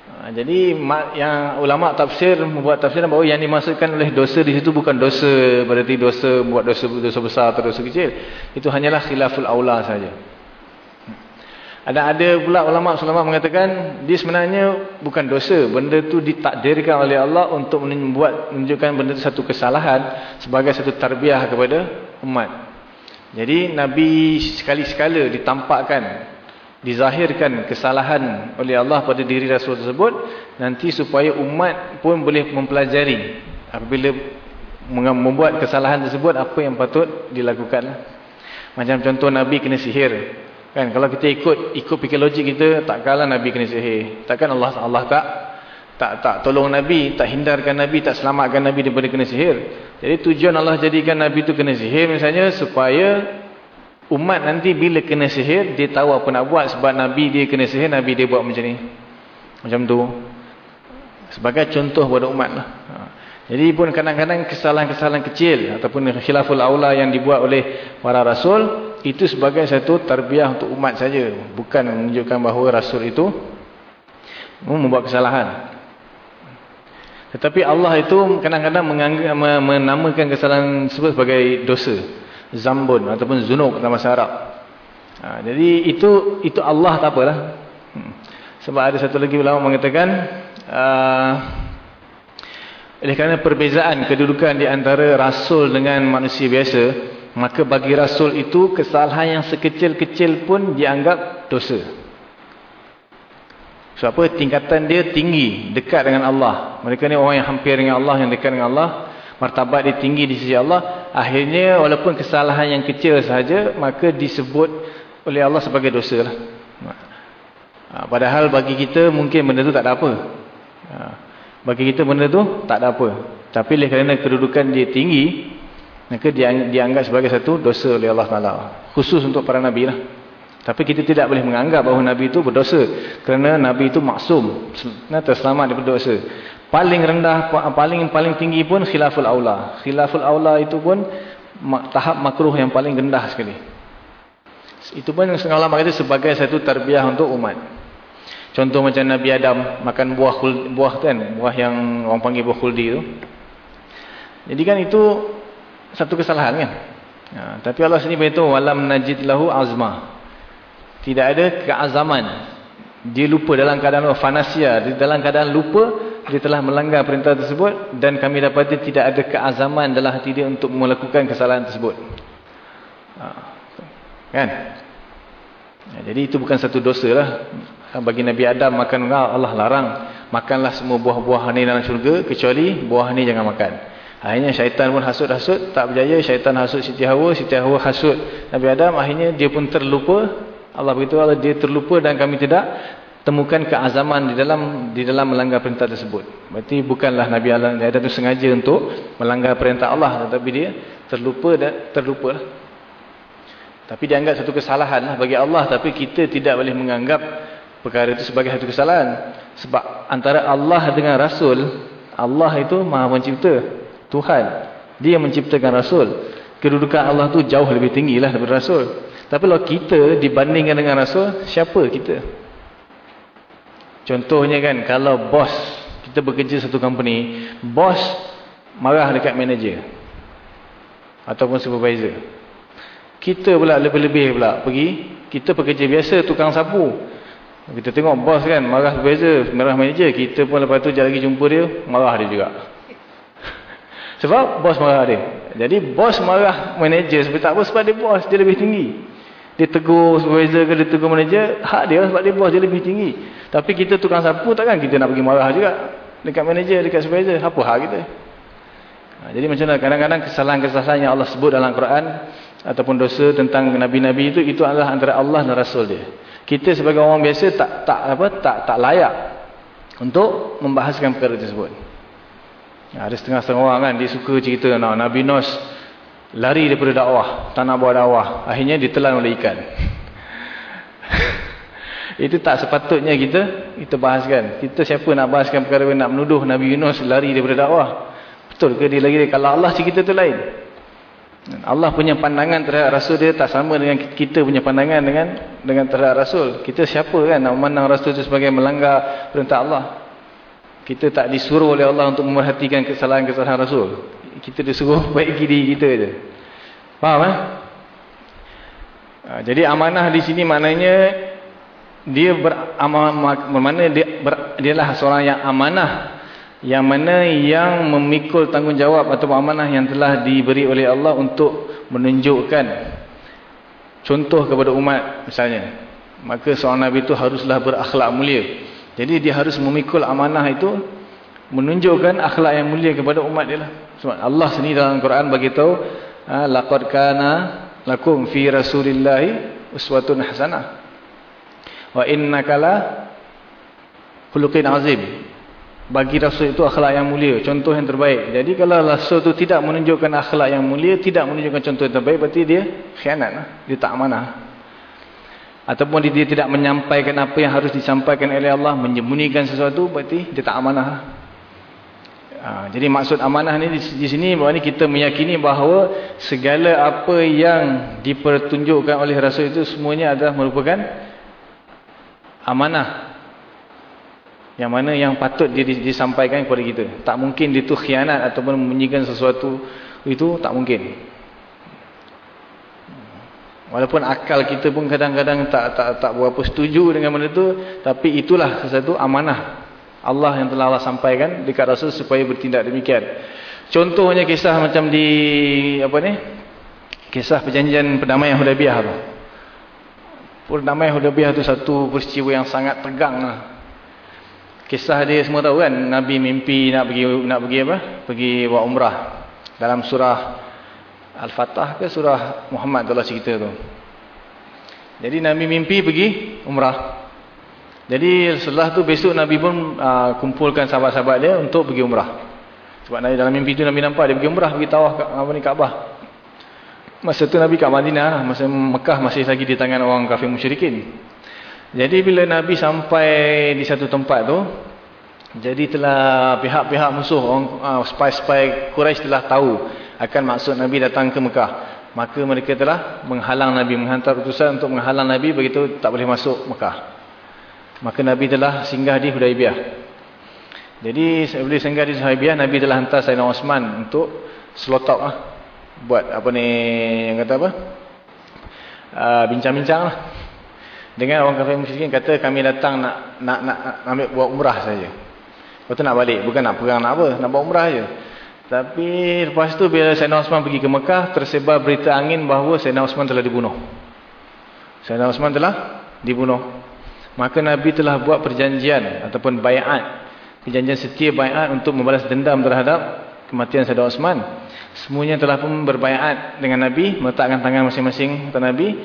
Ha, jadi yang ulama tafsir membuat tafsir bahawa yang dimaksudkan oleh dosa di situ bukan dosa berarti dosa buat dosa dosa besar atau dosa kecil. Itu hanyalah khilaful aula saja. Ada ada pula ulama ulama mengatakan dia sebenarnya bukan dosa, benda tu ditakdirkan oleh Allah untuk membuat menunjukkan benda itu satu kesalahan sebagai satu tarbiyah kepada umat. Jadi Nabi sekali-sekala ditampakkan dizahirkan kesalahan oleh Allah pada diri Rasul tersebut nanti supaya umat pun boleh mempelajari apabila membuat kesalahan tersebut apa yang patut dilakukan. Macam contoh Nabi kena sihir. Kan kalau kita ikut ikut fikir logik kita takkanlah Nabi kena sihir. Takkan Allah Allah tak tak tak tolong Nabi tak hindarkan Nabi tak selamatkan Nabi daripada kena sihir. Jadi tujuan Allah jadikan Nabi itu kena sihir misalnya supaya Umat nanti bila kena sihir, dia tahu apa nak buat. Sebab Nabi dia kena sihir, Nabi dia buat macam ni. Macam tu. Sebagai contoh kepada umat lah. Ha. Jadi pun kadang-kadang kesalahan-kesalahan kecil ataupun khilaful aula yang dibuat oleh para rasul, itu sebagai satu tarbiyah untuk umat saja. Bukan menunjukkan bahawa rasul itu membuat kesalahan. Tetapi Allah itu kadang-kadang menamakan kesalahan tersebut sebagai dosa zambun ataupun zunub dalam bahasa Arab. Ha, jadi itu itu Allah tak apalah. Hmm. Sebab ada satu lagi ulama mengatakan uh, oleh kerana perbezaan kedudukan di antara rasul dengan manusia biasa, maka bagi rasul itu kesalahan yang sekecil-kecil pun dianggap dosa. Sebab apa? Tingkatan dia tinggi, dekat dengan Allah. Mereka ni orang yang hampir dengan Allah, yang dekat dengan Allah martabat dia tinggi di sisi Allah akhirnya walaupun kesalahan yang kecil sahaja maka disebut oleh Allah sebagai dosa lah. Ha, padahal bagi kita mungkin benda tu tak ada apa. Ha, bagi kita benda tu tak ada apa. Tapi oleh kerana kedudukan dia tinggi maka dia dianggap sebagai satu dosa oleh Allah Ta'ala. Khusus untuk para Nabi lah tapi kita tidak boleh menganggap bahawa Nabi itu berdosa kerana Nabi itu maksum terselamat daripada dosa paling rendah paling paling tinggi pun khilaful aula khilaful aula itu pun tahap makruh yang paling rendah sekali Itu pun setengah ulama kata sebagai satu tarbiyah untuk umat. Contoh macam Nabi Adam makan buah buah kan, buah yang orang panggil buah khuldi tu. Jadi kan itu satu kesalahan kan. Ha, tapi Allah sini beritahu walam najid lahu azma. Tidak ada keazaman. Dia lupa dalam keadaan fanasia, dia dalam keadaan lupa dia telah melanggar perintah tersebut dan kami dapati tidak ada keazaman dalam hati dia untuk melakukan kesalahan tersebut. Ha, kan? Ya, jadi itu bukan satu dosa lah. Bagi Nabi Adam makan Allah larang. Makanlah semua buah-buah ni dalam syurga kecuali buah ni jangan makan. Akhirnya syaitan pun hasut-hasut. Tak berjaya. Syaitan hasut Siti Hawa. Siti Hawa hasut Nabi Adam. Akhirnya dia pun terlupa. Allah beritahu dia terlupa dan kami tidak temukan keazaman di dalam di dalam melanggar perintah tersebut. Berarti bukanlah Nabi Allah ada tu sengaja untuk melanggar perintah Allah tetapi dia terlupa dan terlupa. Tapi dianggap satu kesalahan lah bagi Allah tapi kita tidak boleh menganggap perkara itu sebagai satu kesalahan. Sebab antara Allah dengan Rasul, Allah itu Maha Pencipta, Tuhan. Dia menciptakan Rasul. Kedudukan Allah tu jauh lebih tinggi lah daripada Rasul. Tapi kalau kita dibandingkan dengan Rasul, siapa kita? Contohnya kan, kalau bos, kita bekerja satu company, bos marah dekat manager. Ataupun supervisor. Kita pula lebih-lebih pula pergi, kita pekerja biasa, tukang sapu. Kita tengok bos kan, marah supervisor, marah manager. Kita pun lepas tu jari lagi jumpa dia, marah dia juga. Sebab bos marah dia. Jadi bos marah manager sebab tak apa, sebab dia bos, dia lebih tinggi. Dia tegur supervisor ke dia tegur manager, hak dia sebab dia bos dia lebih tinggi. Tapi kita tukang sapu takkan kita nak pergi marah juga. Dekat manager, dekat supervisor, apa hak kita? Ha, jadi macam mana kadang-kadang kesalahan-kesalahan yang Allah sebut dalam Quran ataupun dosa tentang nabi-nabi itu itu adalah antara Allah dan Rasul dia. Kita sebagai orang biasa tak tak apa tak tak layak untuk membahaskan perkara tersebut. Ya, ada setengah-setengah orang kan dia suka cerita Nabi Nos lari daripada dakwah, tak nak buat dakwah. Akhirnya ditelan oleh ikan. Itu tak sepatutnya kita kita bahaskan. Kita siapa nak bahaskan perkara nak menuduh Nabi Yunus lari daripada dakwah? Betul ke dia lagi kalau Allah cerita tu lain? Allah punya pandangan terhadap Rasul dia tak sama dengan kita punya pandangan dengan dengan terhadap Rasul. Kita siapa kan nak memandang Rasul itu sebagai melanggar perintah Allah? Kita tak disuruh oleh Allah untuk memerhatikan kesalahan-kesalahan Rasul. Kita disuruh baik diri kita je. Faham eh? Ha, jadi amanah di sini maknanya dia bermakna dia ber, dialah seorang yang amanah yang mana yang memikul tanggungjawab atau amanah yang telah diberi oleh Allah untuk menunjukkan contoh kepada umat misalnya maka seorang nabi itu haruslah berakhlak mulia jadi dia harus memikul amanah itu menunjukkan akhlak yang mulia kepada umat dia lah. Allah sendiri dalam Quran bagi tahu ha, laqad kana lakum fi rasulillahi uswatun hasanah. Wa innaka la khuluqin azim. Bagi rasul itu akhlak yang mulia, contoh yang terbaik. Jadi kalau rasul itu tidak menunjukkan akhlak yang mulia, tidak menunjukkan contoh yang terbaik, berarti dia khianat lah. Dia tak amanah. Ataupun dia tidak menyampaikan apa yang harus disampaikan oleh Allah, menyembunyikan sesuatu, berarti dia tak amanah. Ha, jadi maksud amanah ni di, di sini bahawa kita meyakini bahawa segala apa yang dipertunjukkan oleh Rasul itu semuanya adalah merupakan amanah. Yang mana yang patut disampaikan kepada kita. Tak mungkin itu khianat ataupun menyembunyikan sesuatu itu tak mungkin. Walaupun akal kita pun kadang-kadang tak tak tak berapa setuju dengan benda itu, tapi itulah sesuatu amanah Allah yang telah Allah sampaikan dekat Rasul supaya bertindak demikian. Contohnya kisah macam di apa ni? Kisah perjanjian perdamaian Hudaybiyah tu. Perdamaian Hudaybiyah tu satu peristiwa yang sangat tegang lah. Kisah dia semua tahu kan Nabi mimpi nak pergi nak pergi apa? Pergi buat umrah. Dalam surah Al-Fatah ke surah Muhammad tu Allah cerita tu. Jadi Nabi mimpi pergi umrah. Jadi setelah tu besok Nabi pun uh, kumpulkan sahabat-sahabat dia untuk pergi umrah. Sebab Nabi dalam mimpi tu Nabi nampak dia pergi umrah, pergi tawaf apa ni Kaabah. Masa tu Nabi kat Madinah, masa Mekah masih lagi di tangan orang kafir musyrikin. Jadi bila Nabi sampai di satu tempat tu, jadi telah pihak-pihak musuh, orang uh, spy-spy Quraisy telah tahu akan maksud Nabi datang ke Mekah. maka mereka telah menghalang Nabi, menghantar utusan untuk menghalang Nabi begitu tak boleh masuk Mekah. Maka Nabi telah singgah di Hudaibiyah. Jadi sebelum singgah di Hudaibiyah, Nabi telah hantar Sayyidina Osman untuk slot lah. Buat apa ni yang kata apa? Ah, bincang-bincang uh, lah. Dengan orang kafir musyrikin kata kami datang nak nak nak, nak ambil buat umrah saja. Tu nak balik, bukan nak perang nak apa, nak buat umrah saja. Tapi lepas tu bila Sayyidina Osman pergi ke Mekah, tersebar berita angin bahawa Sayyidina Osman telah dibunuh. Sayyidina Osman telah dibunuh. Maka Nabi telah buat perjanjian ataupun bayat. Perjanjian setia bayat untuk membalas dendam terhadap kematian Sayyidina Osman. Semuanya telah pun berbayat dengan Nabi, meletakkan tangan masing-masing kepada Nabi.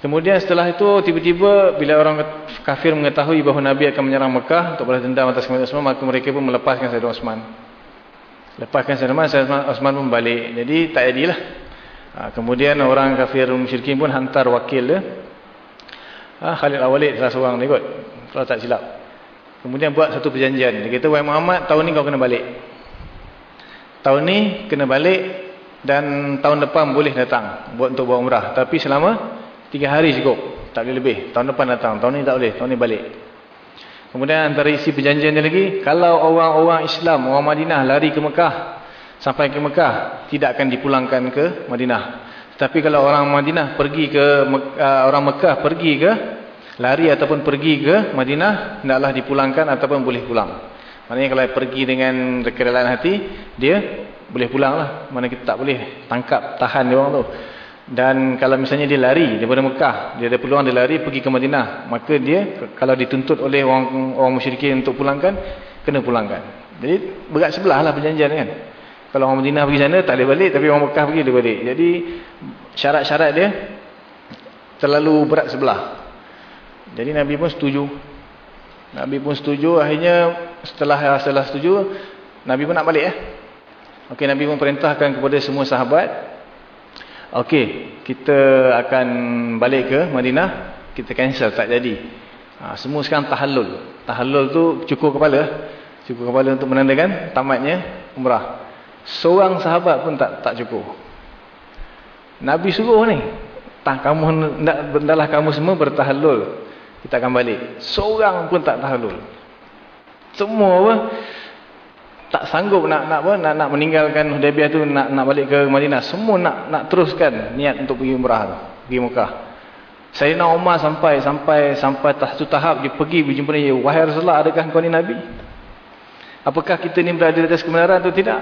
Kemudian setelah itu tiba-tiba bila orang kafir mengetahui bahawa Nabi akan menyerang Mekah untuk balas dendam atas kematian Osman, maka mereka pun melepaskan Sayyidina Osman. Lepaskan Sayyidina Osman, Sayyidina Osman pun balik. Jadi tak jadilah. Ha, kemudian orang kafir musyrikin pun hantar wakil dia. Ha, Khalid Al-Walid salah seorang dia kot. Kalau tak silap. Kemudian buat satu perjanjian. Dia kata, Wahai Muhammad, tahun ni kau kena balik. Tahun ni kena balik dan tahun depan boleh datang buat untuk buat umrah. Tapi selama Tiga hari cukup. Tak boleh lebih. Tahun depan datang. Tahun ni tak boleh. Tahun ni balik. Kemudian antara isi perjanjian dia lagi. Kalau orang-orang Islam, orang Madinah lari ke Mekah. Sampai ke Mekah. Tidak akan dipulangkan ke Madinah. Tapi kalau orang Madinah pergi ke, uh, orang Mekah pergi ke, lari ataupun pergi ke Madinah. Tidaklah dipulangkan ataupun boleh pulang. Maknanya kalau pergi dengan kerelaan hati, dia boleh pulang lah. Mana kita tak boleh tangkap, tahan dia orang tu. Dan kalau misalnya dia lari daripada Mekah, dia ada peluang dia lari pergi ke Madinah, maka dia kalau dituntut oleh orang orang musyrikin untuk pulangkan, kena pulangkan. Jadi berat sebelah lah perjanjian kan. Kalau orang Madinah pergi sana tak boleh balik, tapi orang Mekah pergi dia balik. Jadi syarat-syarat dia terlalu berat sebelah. Jadi Nabi pun setuju. Nabi pun setuju, akhirnya setelah setelah setuju, Nabi pun nak balik ya. Okey, Nabi pun perintahkan kepada semua sahabat Okey, kita akan balik ke Madinah. Kita cancel, tak jadi. Ha, semua sekarang tahallul. Tahallul tu cukur kepala. Cukur kepala untuk menandakan tamatnya umrah. Seorang sahabat pun tak tak cukur. Nabi suruh ni. Tak kamu nak bendalah kamu semua bertahallul. Kita akan balik. Seorang pun tak tahallul. Semua apa? tak sanggup nak nak apa nak nak meninggalkan Hudaybiyah tu nak nak balik ke Madinah semua nak nak teruskan niat untuk pergi umrah tu pergi Mekah Sayyidina Umar sampai sampai sampai satu tahap dia pergi berjumpa dia wahai Rasulullah adakah kau ni nabi apakah kita ni berada di atas kebenaran atau tidak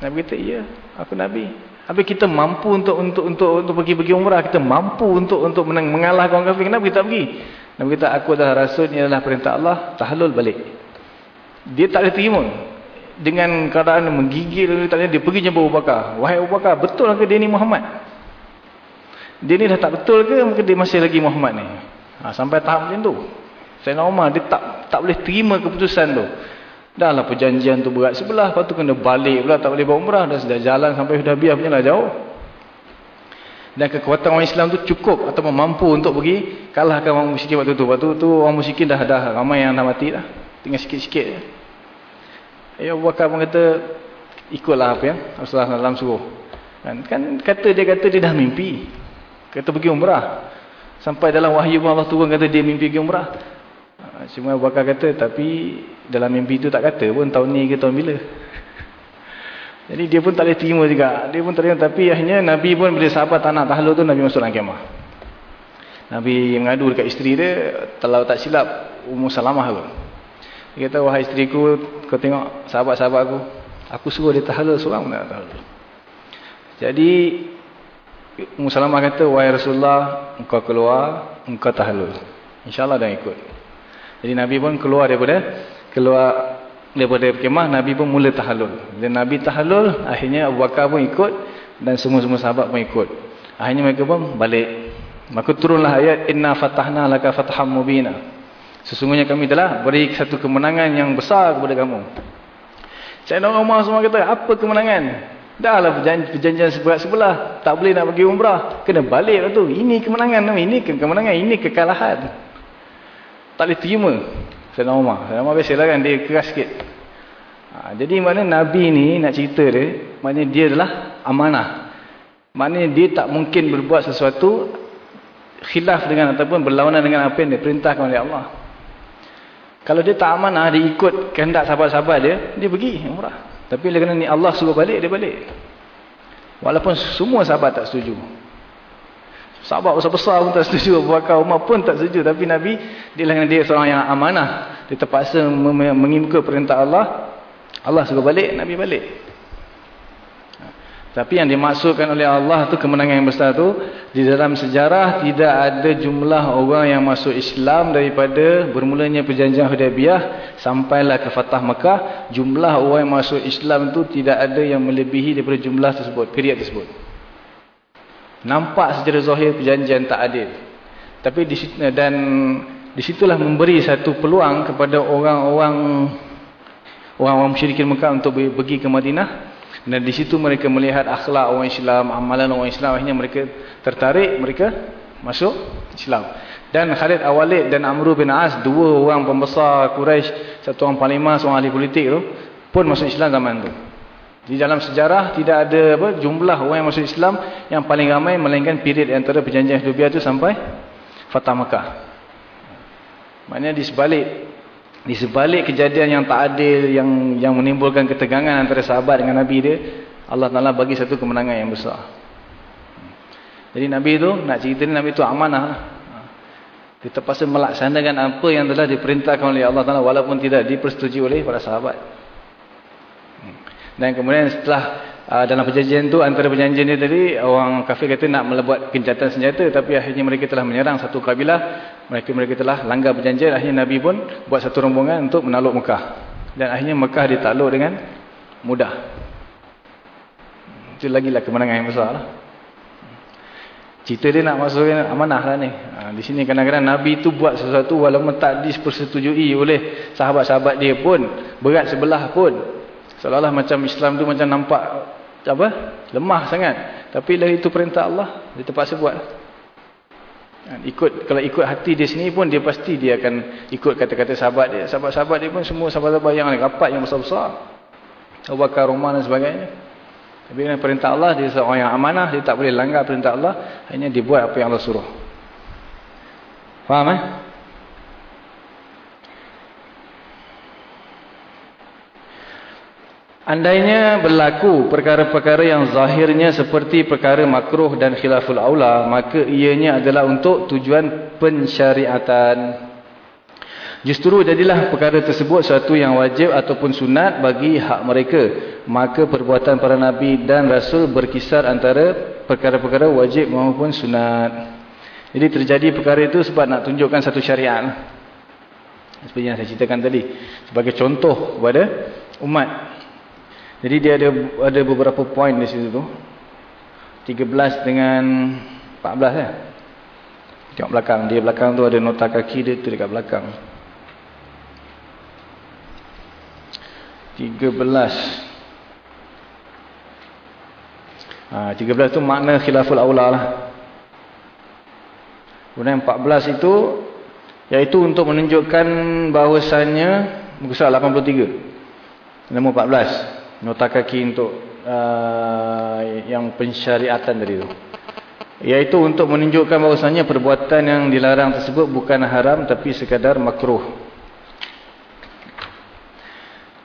Nabi kata iya aku nabi. Tapi kita mampu untuk untuk untuk untuk pergi pergi umrah kita mampu untuk untuk menang mengalah kaum kafir kenapa kita pergi. Nabi kata aku adalah rasul ini adalah perintah Allah tahlul balik. Dia tak boleh terima dengan keadaan menggigil dia pergi jumpa Abu Bakar. Wahai Abu Bakar betul ke dia ni Muhammad? Dia ni dah tak betul ke mungkin dia masih lagi Muhammad ni? Ha, sampai tahap macam tu. Sayyidina Umar dia tak tak boleh terima keputusan tu dah lah perjanjian tu berat sebelah lepas tu kena balik pula tak boleh bawa umrah dah sudah jalan sampai sudah biar punya lah jauh dan kekuatan orang Islam tu cukup atau mampu untuk pergi kalahkan orang musyrikin waktu tu waktu tu orang musyrikin dah dah ramai yang dah mati dah tinggal sikit-sikit je. Ya Abu Bakar pun kata ikutlah apa yang Rasulullah dalam suruh. Kan, kan kata dia kata dia dah mimpi. Kata pergi umrah. Sampai dalam wahyu pun Allah turun kata dia mimpi pergi umrah. Ha, cuma Abu Bakar kata tapi dalam mimpi tu tak kata pun tahun ni ke tahun bila. Jadi dia pun tak boleh terima juga. Dia pun terima tapi akhirnya Nabi pun bila sahabat tak nak tahlul tu Nabi masuk dalam kemah. Nabi mengadu dekat isteri dia, kalau tak silap Ummu Salamah tu. Dia kata, wahai isteriku, kau tengok sahabat-sahabat aku. Aku suruh dia tahalul seorang pun tak tahalul. Jadi, Musalamah kata, wahai Rasulullah, engkau keluar, engkau tahalul. InsyaAllah dah ikut. Jadi Nabi pun keluar daripada, keluar daripada kemah, Nabi pun mula tahalul. Dan Nabi tahalul, akhirnya Abu Bakar pun ikut, dan semua-semua sahabat pun ikut. Akhirnya mereka pun balik. Maka turunlah ayat, Inna fatahna laka fataham mubina. Sesungguhnya kami telah beri satu kemenangan yang besar kepada kamu. Sayyidina Umar semua kata, apa kemenangan? Dah lah perjanjian sebelah-sebelah. Tak boleh nak pergi umrah. Kena balik lah tu. Ini kemenangan. Ini kemenangan. Ini kekalahan. Tak boleh terima. Sayyidina Umar. Sayyidina Umar biasalah kan. Dia keras sikit. Ha, jadi mana Nabi ni nak cerita dia. Maknanya dia adalah amanah. Maknanya dia tak mungkin berbuat sesuatu khilaf dengan ataupun berlawanan dengan apa yang diperintahkan oleh Allah. Kalau dia tak amanah, dia ikut kehendak sahabat-sahabat dia, dia pergi umrah. Tapi kerana ni Allah suruh balik, dia balik. Walaupun semua sahabat tak setuju. Sahabat besar-besar pun tak setuju. Abu Bakar Umar pun tak setuju. Tapi Nabi, dia lah dia seorang yang amanah. Dia terpaksa mengikut perintah Allah. Allah suruh balik, Nabi balik. Tapi yang dimaksudkan oleh Allah tu kemenangan yang besar tu di dalam sejarah tidak ada jumlah orang yang masuk Islam daripada bermulanya perjanjian Hudaybiyah sampailah ke Fatah Mekah jumlah orang yang masuk Islam tu tidak ada yang melebihi daripada jumlah tersebut period tersebut. Nampak secara zahir perjanjian tak adil. Tapi di situ dan di situlah memberi satu peluang kepada orang-orang orang-orang musyrikin Mekah untuk pergi ke Madinah dan di situ mereka melihat akhlak orang Islam, amalan orang Islam, akhirnya mereka tertarik, mereka masuk Islam. Dan Khalid Awalid dan Amru bin As, dua orang pembesar Quraisy, satu orang panglima, seorang ahli politik tu, pun masuk Islam zaman tu. Di dalam sejarah tidak ada apa jumlah orang yang masuk Islam yang paling ramai melainkan period antara perjanjian Hudaybiyah itu sampai Fatah Mekah. Maknanya di sebalik di sebalik kejadian yang tak adil, yang yang menimbulkan ketegangan antara sahabat dengan Nabi dia, Allah Ta'ala bagi satu kemenangan yang besar. Jadi Nabi itu, nak cerita ni Nabi itu amanah. Dia terpaksa melaksanakan apa yang telah diperintahkan oleh Allah Ta'ala walaupun tidak dipersetujui oleh para sahabat. Dan kemudian setelah uh, dalam perjanjian itu, antara perjanjian dia tadi, orang kafir kata nak melebuat kencatan senjata tapi akhirnya mereka telah menyerang satu kabilah. Mereka mereka telah langgar perjanjian. Akhirnya Nabi pun buat satu rombongan untuk menakluk Mekah. Dan akhirnya Mekah ditakluk dengan mudah. Itu lagi lah kemenangan yang besar lah. cerita dia nak masukkan amanah lah ni. Ha, di sini kadang-kadang Nabi tu buat sesuatu walaupun tak dipersetujui oleh sahabat-sahabat dia pun. Berat sebelah pun seolah-olah macam Islam tu macam nampak apa lemah sangat tapi lah itu perintah Allah dia terpaksa buat Kan, ikut kalau ikut hati dia sendiri pun dia pasti dia akan ikut kata-kata sahabat dia. Sahabat-sahabat dia pun semua sahabat-sahabat yang rapat yang besar-besar. Abu Bakar, Umar dan sebagainya. Tapi dengan perintah Allah dia seorang yang amanah, dia tak boleh langgar perintah Allah, hanya dibuat apa yang Allah suruh. Faham eh? Andainya berlaku perkara-perkara yang zahirnya seperti perkara makruh dan khilaful aula, maka ianya adalah untuk tujuan pensyariatan. Justru jadilah perkara tersebut suatu yang wajib ataupun sunat bagi hak mereka. Maka perbuatan para nabi dan rasul berkisar antara perkara-perkara wajib maupun sunat. Jadi terjadi perkara itu sebab nak tunjukkan satu syariat. Seperti yang saya ceritakan tadi. Sebagai contoh kepada umat. Jadi dia ada ada beberapa poin di situ tu. 13 dengan 14 ya. Tengok belakang, dia belakang tu ada nota kaki dia tu dekat belakang. 13. Ha, 13 tu makna khilaful aula lah. Kemudian 14 itu iaitu untuk menunjukkan bahawasanya muka surat 83. Nombor 14 nota kaki untuk uh, yang pensyariatan tadi tu. Iaitu untuk menunjukkan bahawasanya perbuatan yang dilarang tersebut bukan haram tapi sekadar makruh.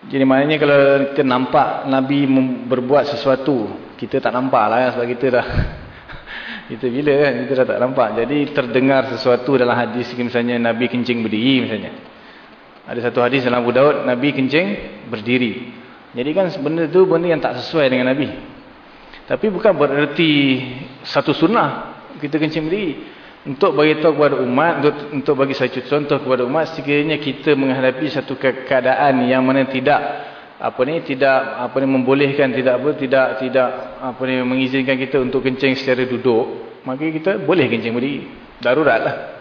Jadi maknanya kalau kita nampak Nabi berbuat sesuatu kita tak nampak lah ya, sebab kita dah kita bila kan kita dah tak nampak. Jadi terdengar sesuatu dalam hadis misalnya Nabi kencing berdiri misalnya. Ada satu hadis dalam Abu Daud Nabi kencing berdiri jadi kan benda tu benda yang tak sesuai dengan Nabi. Tapi bukan bererti satu sunnah kita kencing berdiri. Untuk bagi tahu kepada umat, untuk, untuk bagi satu contoh kepada umat, sekiranya kita menghadapi satu keadaan yang mana tidak apa ni tidak apa ni membolehkan tidak apa tidak tidak apa ni mengizinkan kita untuk kencing secara duduk maka kita boleh kencing berdiri daruratlah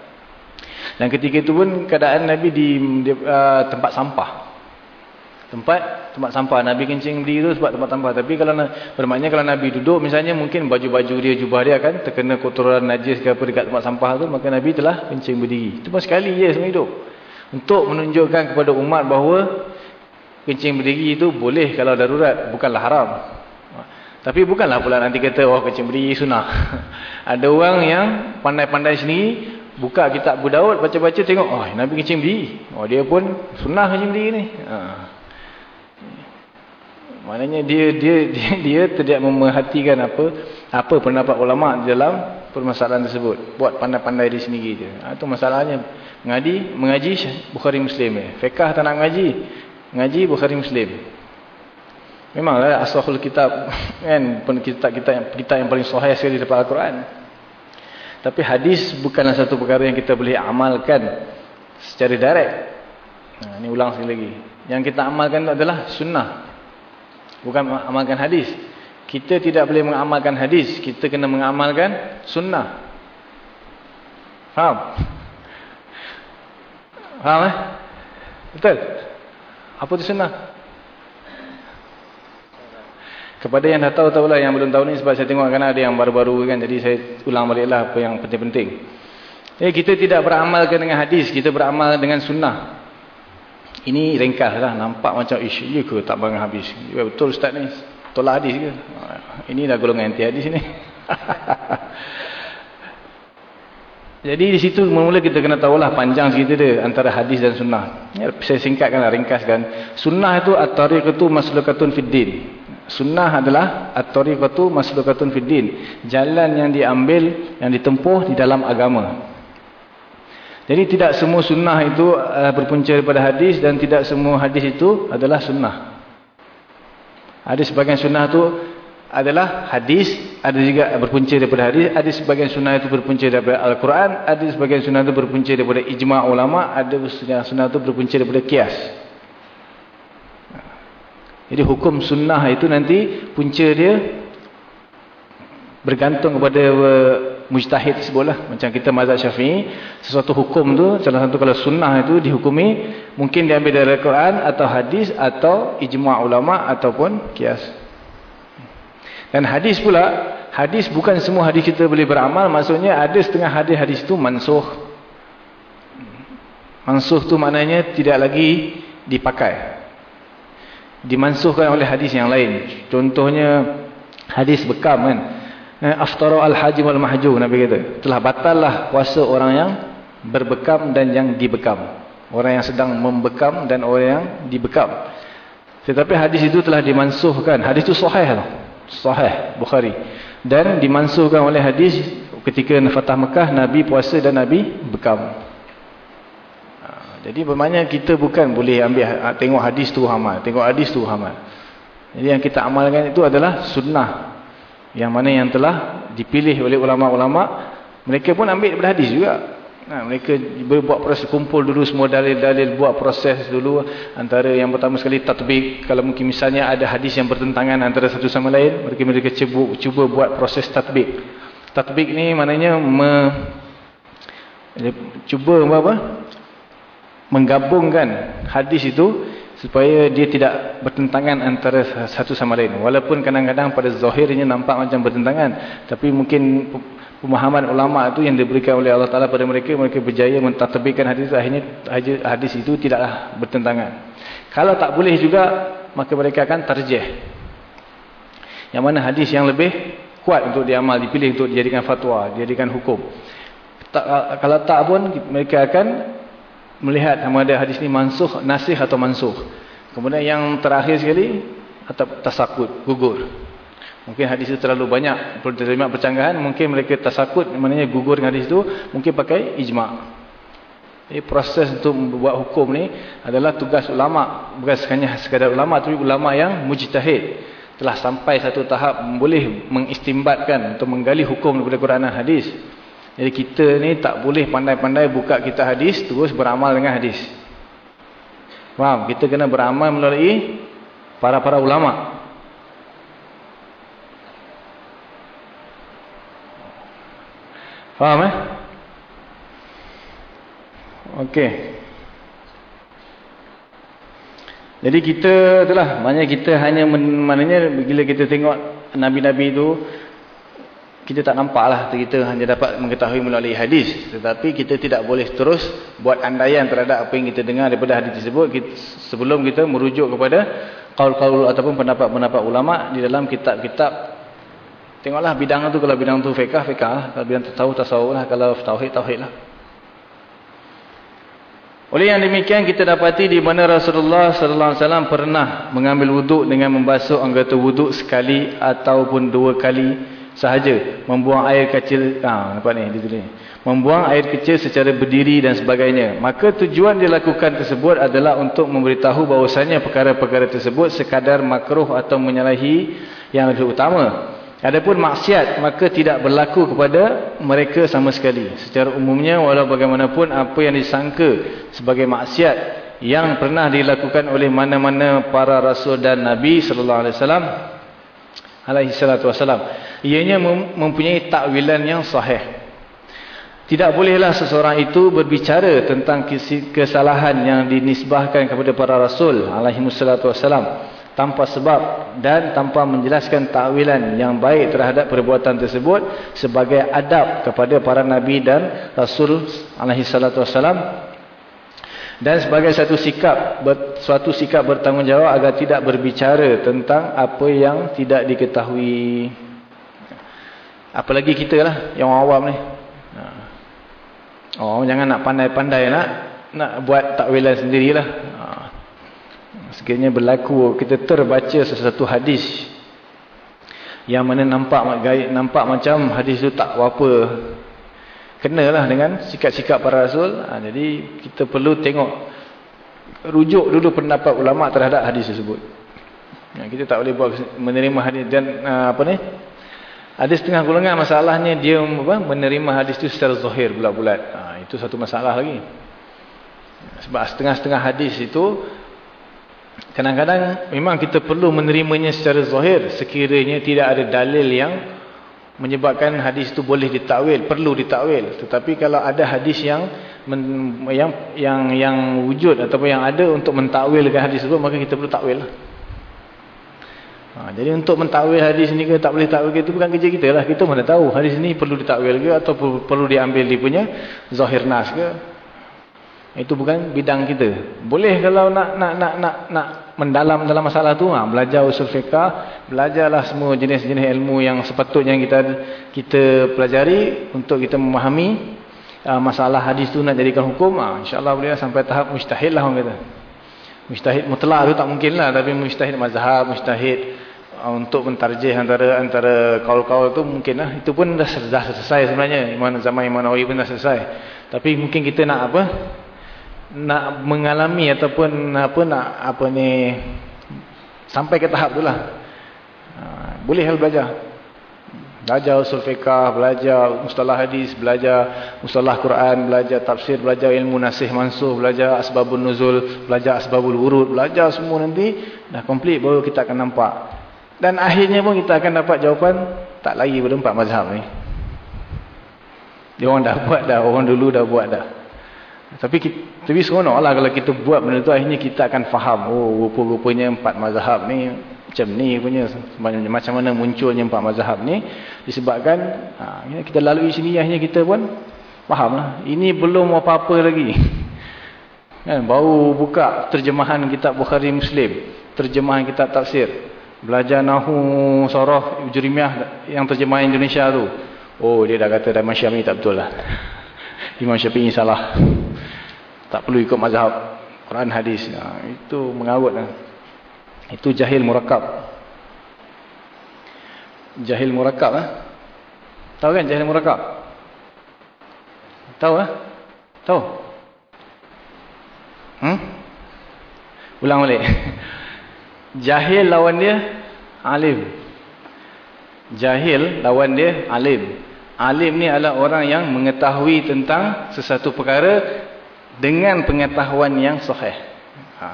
dan ketika itu pun keadaan Nabi di, di uh, tempat sampah tempat tempat sampah Nabi kencing berdiri tu sebab tempat sampah tapi kalau bermakna kalau Nabi duduk misalnya mungkin baju-baju dia jubah dia akan terkena kotoran najis ke apa dekat tempat sampah tu maka Nabi telah kencing berdiri itu pun sekali je semua hidup untuk menunjukkan kepada umat bahawa kencing berdiri itu boleh kalau darurat bukanlah haram Tapi bukanlah pula nanti kata, oh kecil beri sunnah. Ada orang yang pandai-pandai sendiri, buka kitab Daud, baca-baca tengok, oh Nabi kecil beri. Oh dia pun sunnah kecil beri ni. Ha. Maknanya dia dia dia, dia tidak memerhatikan apa apa pendapat ulama dalam permasalahan tersebut. Buat pandai-pandai di sendiri je. Ha, itu masalahnya. Mengaji, mengaji Bukhari Muslim. Eh. Fiqah tak nak mengaji. Mengaji Bukhari Muslim. Memanglah asahul kitab kan kitab kita yang kita yang paling sahih sekali daripada Al-Quran. Tapi hadis bukanlah satu perkara yang kita boleh amalkan secara direct. Nah, ini ulang sekali lagi. Yang kita amalkan adalah sunnah. Bukan amalkan hadis. Kita tidak boleh mengamalkan hadis. Kita kena mengamalkan sunnah. Faham? Faham eh? Betul? Apa itu sunnah? Kepada yang dah tahu, tahulah. Yang belum tahu ni sebab saya tengok kan ada yang baru-baru kan. Jadi saya ulang baliklah apa yang penting-penting. Eh, kita tidak beramalkan dengan hadis. Kita beramal dengan sunnah. Ini ringkas lah. Nampak macam ish. Ya ke tak bangun habis? Ya, betul Ustaz ni. Tolak hadis ke? Ini dah golongan anti hadis ni. Jadi di situ mula-mula kita kena tahulah panjang cerita dia antara hadis dan sunnah. Ya, saya singkatkanlah, ringkaskan. Sunnah itu at-tariqatu maslukatun fid din. Sunnah adalah at-tariqatu maslukatun fid din. Jalan yang diambil, yang ditempuh di dalam agama. Jadi tidak semua sunnah itu uh, berpunca daripada hadis dan tidak semua hadis itu adalah sunnah. Ada sebagian sunnah itu adalah hadis, ada juga berpunca daripada hadis, ada sebagian sunnah itu berpunca daripada Al-Quran, ada sebagian sunnah itu berpunca daripada ijma' ulama, ada sunnah itu berpunca daripada kias. Jadi hukum sunnah itu nanti punca dia bergantung kepada uh, mujtahid tersebutlah. Macam kita mazhab syafi'i, sesuatu hukum tu, salah satu kalau sunnah itu dihukumi, mungkin diambil dari Al-Quran atau hadis atau ijma' ulama' ataupun kias. Dan hadis pula, hadis bukan semua hadis kita boleh beramal, maksudnya ada setengah hadis-hadis itu mansuh. Mansuh tu maknanya tidak lagi dipakai dimansuhkan oleh hadis yang lain. Contohnya hadis bekam kan. Eh, Aftaru al-haji wal mahju Nabi kata. Telah batallah puasa orang yang berbekam dan yang dibekam. Orang yang sedang membekam dan orang yang dibekam. Tetapi hadis itu telah dimansuhkan. Hadis itu sahih. Sahih Bukhari. Dan dimansuhkan oleh hadis ketika Fatah Mekah Nabi puasa dan Nabi bekam. Jadi bermakna kita bukan boleh ambil ha, tengok hadis tu amal, tengok hadis tu amal. Jadi yang kita amalkan itu adalah sunnah. Yang mana yang telah dipilih oleh ulama-ulama, mereka pun ambil daripada hadis juga. Nah, mereka buat proses kumpul dulu semua dalil-dalil, buat proses dulu antara yang pertama sekali tatbik. Kalau mungkin misalnya ada hadis yang bertentangan antara satu sama lain, mereka mereka cuba, cuba buat proses tatbik. Tatbik ni maknanya me, cuba apa? menggabungkan hadis itu supaya dia tidak bertentangan antara satu sama lain. Walaupun kadang-kadang pada zahirnya nampak macam bertentangan, tapi mungkin pemahaman ulama itu yang diberikan oleh Allah Taala pada mereka, mereka berjaya mentatbikkan hadis akhirnya hadis itu tidaklah bertentangan. Kalau tak boleh juga, maka mereka akan tarjih. Yang mana hadis yang lebih kuat untuk diamal, dipilih untuk dijadikan fatwa, dijadikan hukum. Tak, kalau tak pun mereka akan melihat sama ada hadis ni mansuh, nasih atau mansuh. Kemudian yang terakhir sekali atau tasakut, gugur. Mungkin hadis itu terlalu banyak terima percanggahan, mungkin mereka tasakut, maknanya gugur dengan hadis itu, mungkin pakai ijma'. Jadi proses untuk membuat hukum ni adalah tugas ulama, bukan sekadar sekadar ulama tapi ulama yang mujtahid. Telah sampai satu tahap boleh mengistimbatkan untuk menggali hukum daripada Quran dan hadis. Jadi kita ni tak boleh pandai-pandai buka kita hadis terus beramal dengan hadis. Faham? Kita kena beramal melalui para-para ulama. Faham eh? Okey. Jadi kita itulah, maknanya kita hanya maknanya bila kita tengok nabi-nabi itu kita tak nampak lah kita hanya dapat mengetahui melalui hadis tetapi kita tidak boleh terus buat andaian terhadap apa yang kita dengar daripada hadis tersebut kita, sebelum kita merujuk kepada kaul-kaul ataupun pendapat-pendapat ulama di dalam kitab-kitab Tengoklah bidang tu kalau bidang tu fiqah, fiqah lah. Kalau bidang tahu, tasawuf lah. Kalau tauhid, tauhid lah. Oleh yang demikian kita dapati di mana Rasulullah sallallahu alaihi wasallam pernah mengambil wuduk dengan membasuh anggota wuduk sekali ataupun dua kali sahaja, membuang air kecil, ah ha, nampak ni di sini. Membuang air kecil secara berdiri dan sebagainya. Maka tujuan dilakukan tersebut adalah untuk memberitahu bahawasanya perkara-perkara tersebut sekadar makruh atau menyalahi yang lebih utama. Adapun maksiat maka tidak berlaku kepada mereka sama sekali. Secara umumnya walau bagaimanapun apa yang disangka sebagai maksiat yang pernah dilakukan oleh mana-mana para rasul dan nabi sallallahu alaihi wasallam alaihi salatu wasallam ianya mempunyai takwilan yang sahih. Tidak bolehlah seseorang itu berbicara tentang kesalahan yang dinisbahkan kepada para rasul alaihi salatu wasallam tanpa sebab dan tanpa menjelaskan takwilan yang baik terhadap perbuatan tersebut sebagai adab kepada para nabi dan rasul alaihi salatu wasalam dan sebagai satu sikap suatu sikap bertanggungjawab agar tidak berbicara tentang apa yang tidak diketahui. Apalagi kita lah yang awam ni. Oh jangan nak pandai-pandai nak nak buat takwilan sendirilah sekiranya berlaku kita terbaca sesuatu hadis yang mana nampak nampak macam hadis itu tak apa kenalah dengan sikap-sikap para rasul. Ha, jadi kita perlu tengok rujuk dulu pendapat ulama terhadap hadis tersebut. Ya, kita tak boleh buat menerima hadis dan uh, apa ni? Ada setengah golongan masalahnya dia apa, menerima hadis itu secara zahir bulat-bulat. Ha, itu satu masalah lagi. Sebab setengah-setengah hadis itu Kadang-kadang memang kita perlu menerimanya secara zahir. Sekiranya tidak ada dalil yang menyebabkan hadis itu boleh ditakwil, perlu ditakwil. Tetapi kalau ada hadis yang yang yang yang wujud ataupun yang ada untuk mentakwilkan hadis itu maka kita perlu takwil. Ha, jadi untuk mentakwil hadis ini ke tak boleh takwil itu bukan kerja kita lah. Kita mana tahu hadis ini perlu ditakwil ke atau perlu diambil di punya zahir nas ke. Itu bukan bidang kita. Boleh kalau nak nak nak nak nak mendalam dalam masalah tu, ha, belajar usul fiqah, belajarlah semua jenis-jenis ilmu yang sepatutnya kita kita pelajari untuk kita memahami uh, masalah hadis tu nak jadikan hukum. Ha, InsyaAllah boleh sampai tahap mustahil lah orang kata. Mustahil mutlak tu tak mungkin lah. Tapi mustahil mazhab, mustahil uh, untuk mentarjih antara antara kaul-kaul tu mungkin lah. Itu pun dah, dah selesai sebenarnya. Zaman Imam Nawawi pun dah selesai. Tapi mungkin kita nak apa? Nak mengalami ataupun apa nak apa ni sampai ke tahap itulah ha, boleh hal belajar. Belajar usul fiqah belajar mustalah hadis belajar mustalah Quran belajar tafsir belajar ilmu nasih mansuh belajar asbabun nuzul belajar asbabul wurud belajar semua nanti dah komplit baru kita akan nampak. Dan akhirnya pun kita akan dapat jawapan tak lagi pada empat mazhab ni. Dia orang dah buat dah orang dulu dah buat dah tapi tapi seronoklah kalau kita buat benda tu akhirnya kita akan faham. Oh, rupa-rupanya empat mazhab ni macam ni punya macam mana munculnya empat mazhab ni disebabkan ha, kita lalui sini akhirnya kita pun fahamlah. Ini belum apa-apa lagi. Kan baru buka terjemahan kitab Bukhari Muslim, terjemahan kitab tafsir, belajar nahu sarah jurimiah yang terjemahan Indonesia tu. Oh, dia dah kata Imam Syafi'i tak betul lah. Imam Syafi'i salah. Tak perlu ikut mazhab Quran hadis. Ha, itu mengawut lah. itu jahil murakab jahil murakab lah. tahu kan jahil murakab tahu lah tahu? Hmm? ulang balik. Jahil lawan dia alim. Jahil lawan dia alim alim ni adalah orang yang mengetahui tentang sesuatu perkara dengan pengetahuan yang sahih. Ha.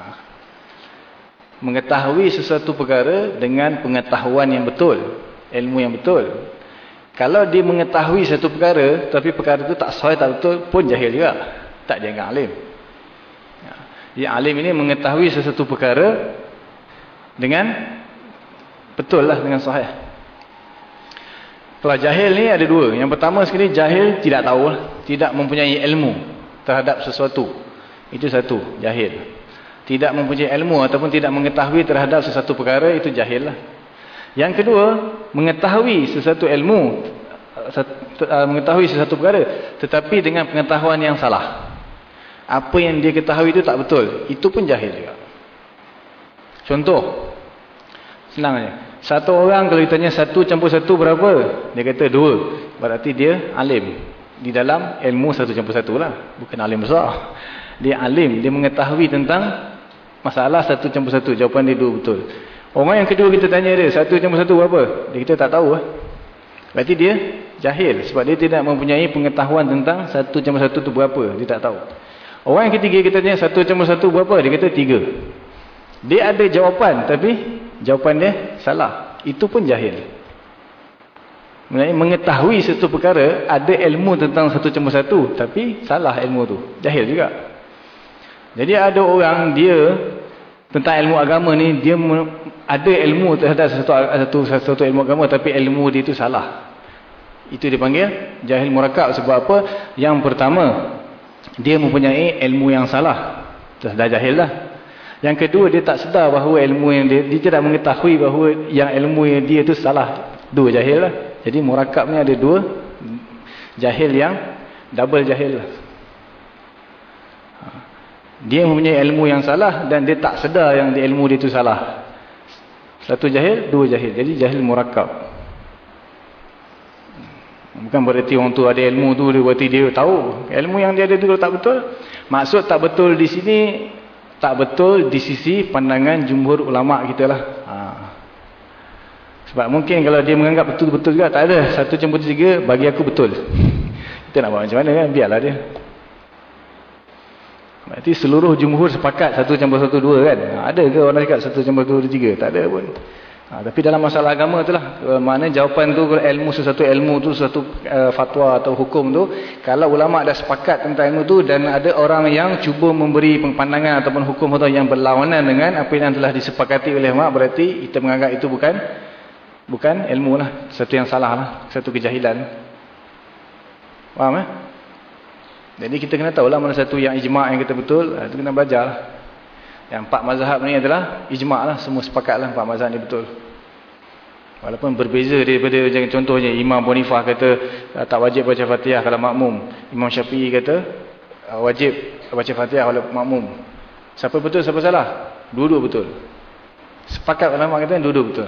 Mengetahui sesuatu perkara dengan pengetahuan yang betul, ilmu yang betul. Kalau dia mengetahui satu perkara tapi perkara itu tak sahih tak betul pun jahil juga. Tak dianggap alim. Ya. Dia alim ini mengetahui sesuatu perkara dengan betul lah dengan sahih. Kalau jahil ni ada dua. Yang pertama sekali jahil tidak tahu, tidak mempunyai ilmu terhadap sesuatu. Itu satu, jahil. Tidak mempunyai ilmu ataupun tidak mengetahui terhadap sesuatu perkara, itu jahil lah. Yang kedua, mengetahui sesuatu ilmu, uh, mengetahui sesuatu perkara, tetapi dengan pengetahuan yang salah. Apa yang dia ketahui itu tak betul. Itu pun jahil juga. Contoh, senang saja. Satu orang kalau ditanya satu campur satu berapa? Dia kata dua. Berarti dia alim. Di dalam ilmu satu campur satu lah. Bukan alim besar. Dia alim. Dia mengetahui tentang masalah satu campur satu. Jawapan dia dua betul. Orang yang kedua kita tanya dia satu campur satu berapa? Dia kata tak tahu lah. Berarti dia jahil. Sebab dia tidak mempunyai pengetahuan tentang satu campur satu tu berapa. Dia tak tahu. Orang yang ketiga kita tanya satu campur satu berapa? Dia kata tiga. Dia ada jawapan tapi jawapan dia salah. Itu pun jahil. Mengetahui satu perkara, ada ilmu tentang satu cuma satu, tapi salah ilmu tu. Jahil juga. Jadi ada orang dia, tentang ilmu agama ni, dia ada ilmu terhadap satu, satu, satu ilmu agama, tapi ilmu dia itu salah. Itu dipanggil jahil murakab. Sebab apa? Yang pertama, dia mempunyai ilmu yang salah. Dah jahil lah. Yang kedua dia tak sedar bahawa ilmu yang dia dia tidak mengetahui bahawa yang ilmu yang dia itu salah. Dua jahil lah. Jadi murakab ni ada dua jahil yang double jahil lah. Dia mempunyai ilmu yang salah dan dia tak sedar yang ilmu dia itu salah. Satu jahil, dua jahil. Jadi jahil murakab. Bukan berarti orang tu ada ilmu tu dia berarti dia tahu. Ilmu yang dia ada tu tak betul. Maksud tak betul di sini tak betul di sisi pandangan jumhur ulama kita lah. Ha. Sebab mungkin kalau dia menganggap betul-betul juga, tak ada. Satu campur tiga, bagi aku betul. Kita nak buat macam mana kan? Biarlah dia. Berarti seluruh jumhur sepakat satu campur satu dua kan? Ha, ada ke orang cakap satu campur dua tiga? Tak ada pun. Ha, tapi dalam masalah agama tu lah. Eh, mana jawapan tu ilmu sesuatu ilmu tu sesuatu uh, fatwa atau hukum tu. Kalau ulama dah sepakat tentang ilmu tu dan ada orang yang cuba memberi pandangan ataupun hukum atau yang berlawanan dengan apa yang telah disepakati oleh ulama. Berarti kita menganggap itu bukan bukan ilmu lah. Satu yang salah lah. Satu kejahilan. Faham eh? Jadi kita kena tahu lah mana satu yang ijma' yang kita betul. Itu kena belajar lah. Yang empat mazhab ni adalah ijma' lah. Semua sepakat lah empat mazhab ni betul. Walaupun berbeza daripada contohnya Imam Bonifah kata ah, tak wajib baca fatihah kalau makmum. Imam Syafi'i kata ah, wajib baca fatihah kalau makmum. Siapa betul, siapa salah? Dua-dua betul. Sepakat ulama kata dua-dua betul.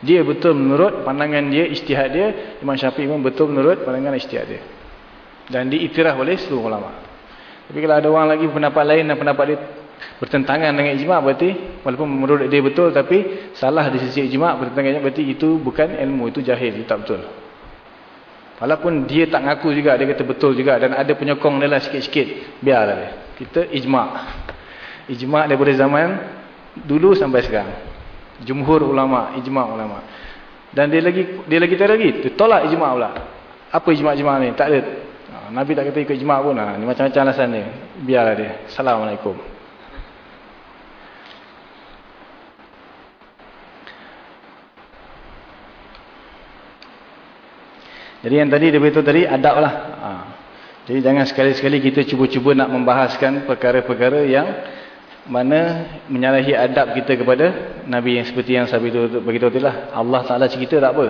Dia betul menurut pandangan dia, istihad dia. Imam Syafi'i pun betul menurut pandangan istihad dia. Dan diiktiraf oleh seluruh ulama. Tapi kalau ada orang lagi pendapat lain dan pendapat dia bertentangan dengan ijma' berarti walaupun menurut dia betul tapi salah di sisi ijma' bertentangan berarti itu bukan ilmu itu jahil itu tak betul. Walaupun dia tak ngaku juga dia kata betul juga dan ada penyokong dia lah sikit-sikit biarlah dia. Kita ijma' ijma' daripada zaman dulu sampai sekarang. Jumhur ulama' ijma' ulama' dan dia lagi dia lagi tak lagi dia tolak ijma' pula. Apa ijma'-ijma' ni? Tak ada. Ha, Nabi tak kata ikut ijma' pun. Ha. macam-macam alasan dia. Biarlah dia. Assalamualaikum Jadi yang tadi dia beritahu tadi adab lah. Ha. Jadi jangan sekali-sekali kita cuba-cuba nak membahaskan perkara-perkara yang mana menyalahi adab kita kepada Nabi yang seperti yang saya beritahu tadi lah. Allah Ta'ala cerita tak apa.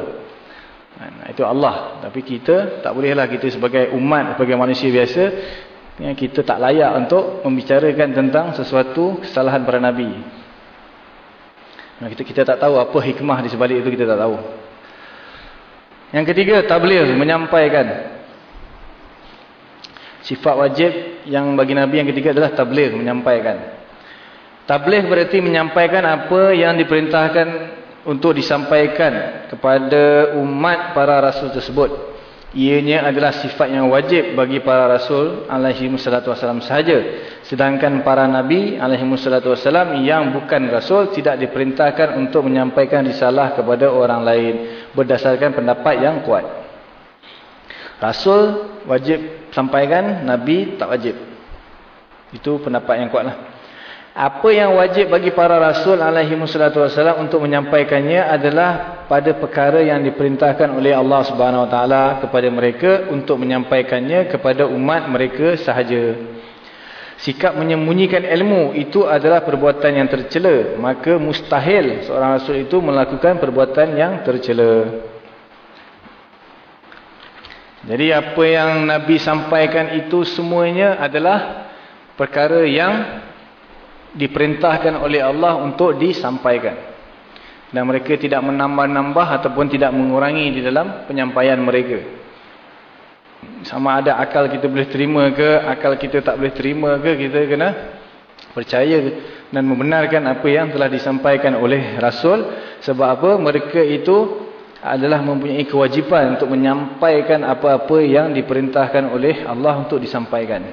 Nah, itu Allah. Tapi kita tak bolehlah kita sebagai umat, sebagai manusia biasa yang kita tak layak untuk membicarakan tentang sesuatu kesalahan para Nabi. Kita, kita tak tahu apa hikmah di sebalik itu kita tak tahu. Yang ketiga, tabligh, menyampaikan. Sifat wajib yang bagi Nabi yang ketiga adalah tabligh, menyampaikan. Tabligh berarti menyampaikan apa yang diperintahkan untuk disampaikan kepada umat para rasul tersebut. Ianya adalah sifat yang wajib bagi para rasul alaihi wassalatu wassalam sahaja. Sedangkan para nabi alaihi wassalatu wassalam yang bukan rasul tidak diperintahkan untuk menyampaikan risalah kepada orang lain berdasarkan pendapat yang kuat. Rasul wajib sampaikan, nabi tak wajib. Itu pendapat yang kuatlah. Apa yang wajib bagi para rasul alaihi wassalatu wassalam untuk menyampaikannya adalah pada perkara yang diperintahkan oleh Allah Subhanahu wa taala kepada mereka untuk menyampaikannya kepada umat mereka sahaja. sikap menyembunyikan ilmu itu adalah perbuatan yang tercela maka mustahil seorang rasul itu melakukan perbuatan yang tercela jadi apa yang Nabi sampaikan itu semuanya adalah perkara yang diperintahkan oleh Allah untuk disampaikan. Dan mereka tidak menambah-nambah ataupun tidak mengurangi di dalam penyampaian mereka. Sama ada akal kita boleh terima ke, akal kita tak boleh terima ke, kita kena percaya dan membenarkan apa yang telah disampaikan oleh Rasul. Sebab apa? Mereka itu adalah mempunyai kewajipan untuk menyampaikan apa-apa yang diperintahkan oleh Allah untuk disampaikan.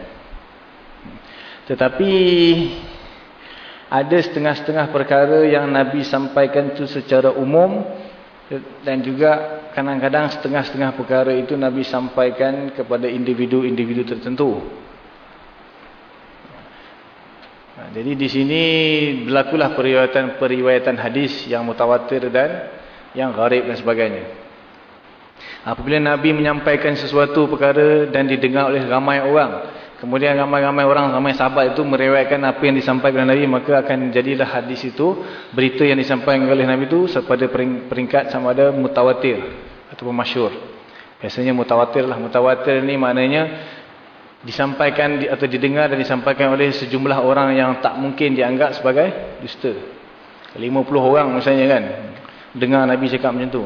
Tetapi ada setengah-setengah perkara yang Nabi sampaikan itu secara umum dan juga kadang-kadang setengah-setengah perkara itu Nabi sampaikan kepada individu-individu tertentu. Jadi di sini berlakulah periwayatan-periwayatan hadis yang mutawatir dan yang gharib dan sebagainya. Apabila Nabi menyampaikan sesuatu perkara dan didengar oleh ramai orang, kemudian ramai-ramai orang, ramai sahabat itu merewetkan apa yang disampaikan oleh Nabi, maka akan jadilah hadis itu, berita yang disampaikan oleh Nabi itu pada peringkat sama ada mutawatir ataupun masyur. Biasanya mutawatir lah. Mutawatir ni maknanya disampaikan atau didengar dan disampaikan oleh sejumlah orang yang tak mungkin dianggap sebagai dusta. 50 orang misalnya kan dengar Nabi cakap macam tu.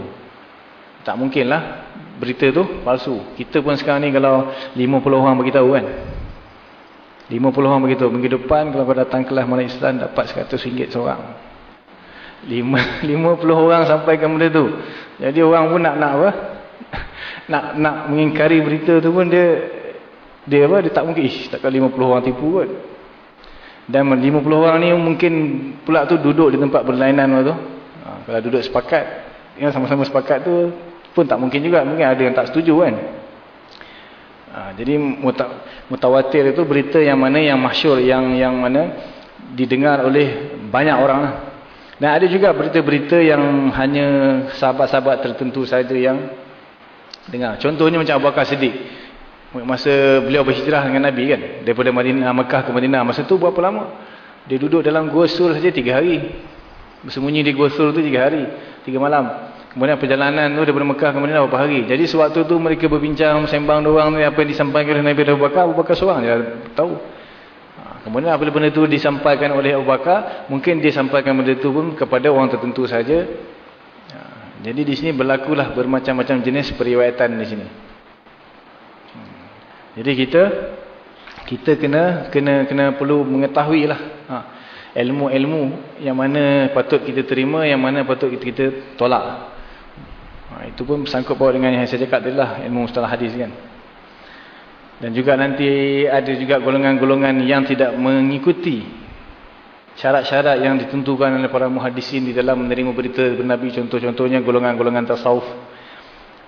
Tak mungkin lah berita tu palsu. Kita pun sekarang ni kalau 50 orang beritahu kan. 50 orang beritahu. Minggu depan kalau kau datang kelas mana Islam dapat 100 ringgit seorang. 50 orang sampaikan benda tu. Jadi orang pun nak nak apa? Nak nak mengingkari berita tu pun dia dia apa? Dia tak mungkin. Ish takkan 50 orang tipu kot. Dan 50 orang ni mungkin pula tu duduk di tempat berlainan tu. Kalau duduk sepakat, yang sama-sama sepakat tu pun tak mungkin juga. Mungkin ada yang tak setuju kan. Ha, jadi mutawatir itu berita yang mana yang masyur, yang yang mana didengar oleh banyak orang. Lah. Dan ada juga berita-berita yang hanya sahabat-sahabat tertentu saja yang dengar. Contohnya macam Abu Bakar Siddiq. Masa beliau berhijrah dengan Nabi kan. Daripada Madinah, Mekah ke Madinah. Masa tu berapa lama? Dia duduk dalam gua sul saja tiga hari. Bersembunyi di Gua Sur tu tiga hari, tiga malam. Kemudian perjalanan tu daripada Mekah ke Madinah beberapa hari. Jadi sewaktu tu mereka berbincang, sembang doang ni apa yang disampaikan oleh Nabi Abu Bakar, Abu Bakar seorang dia tahu. Ha, kemudian apabila benda tu disampaikan oleh Abu Bakar, mungkin dia sampaikan benda tu pun kepada orang tertentu saja. Ha, jadi di sini berlakulah bermacam-macam jenis periwayatan di sini. Hmm. Jadi kita kita kena kena kena perlu mengetahuilah. Ha ilmu-ilmu yang mana patut kita terima, yang mana patut kita, kita tolak. Ha, itu pun sangkut bahawa dengan yang saya cakap tadi lah, ilmu mustalah hadis kan. Dan juga nanti ada juga golongan-golongan yang tidak mengikuti syarat-syarat yang ditentukan oleh para muhadisin di dalam menerima berita bernabi. Contoh-contohnya golongan-golongan tasawuf.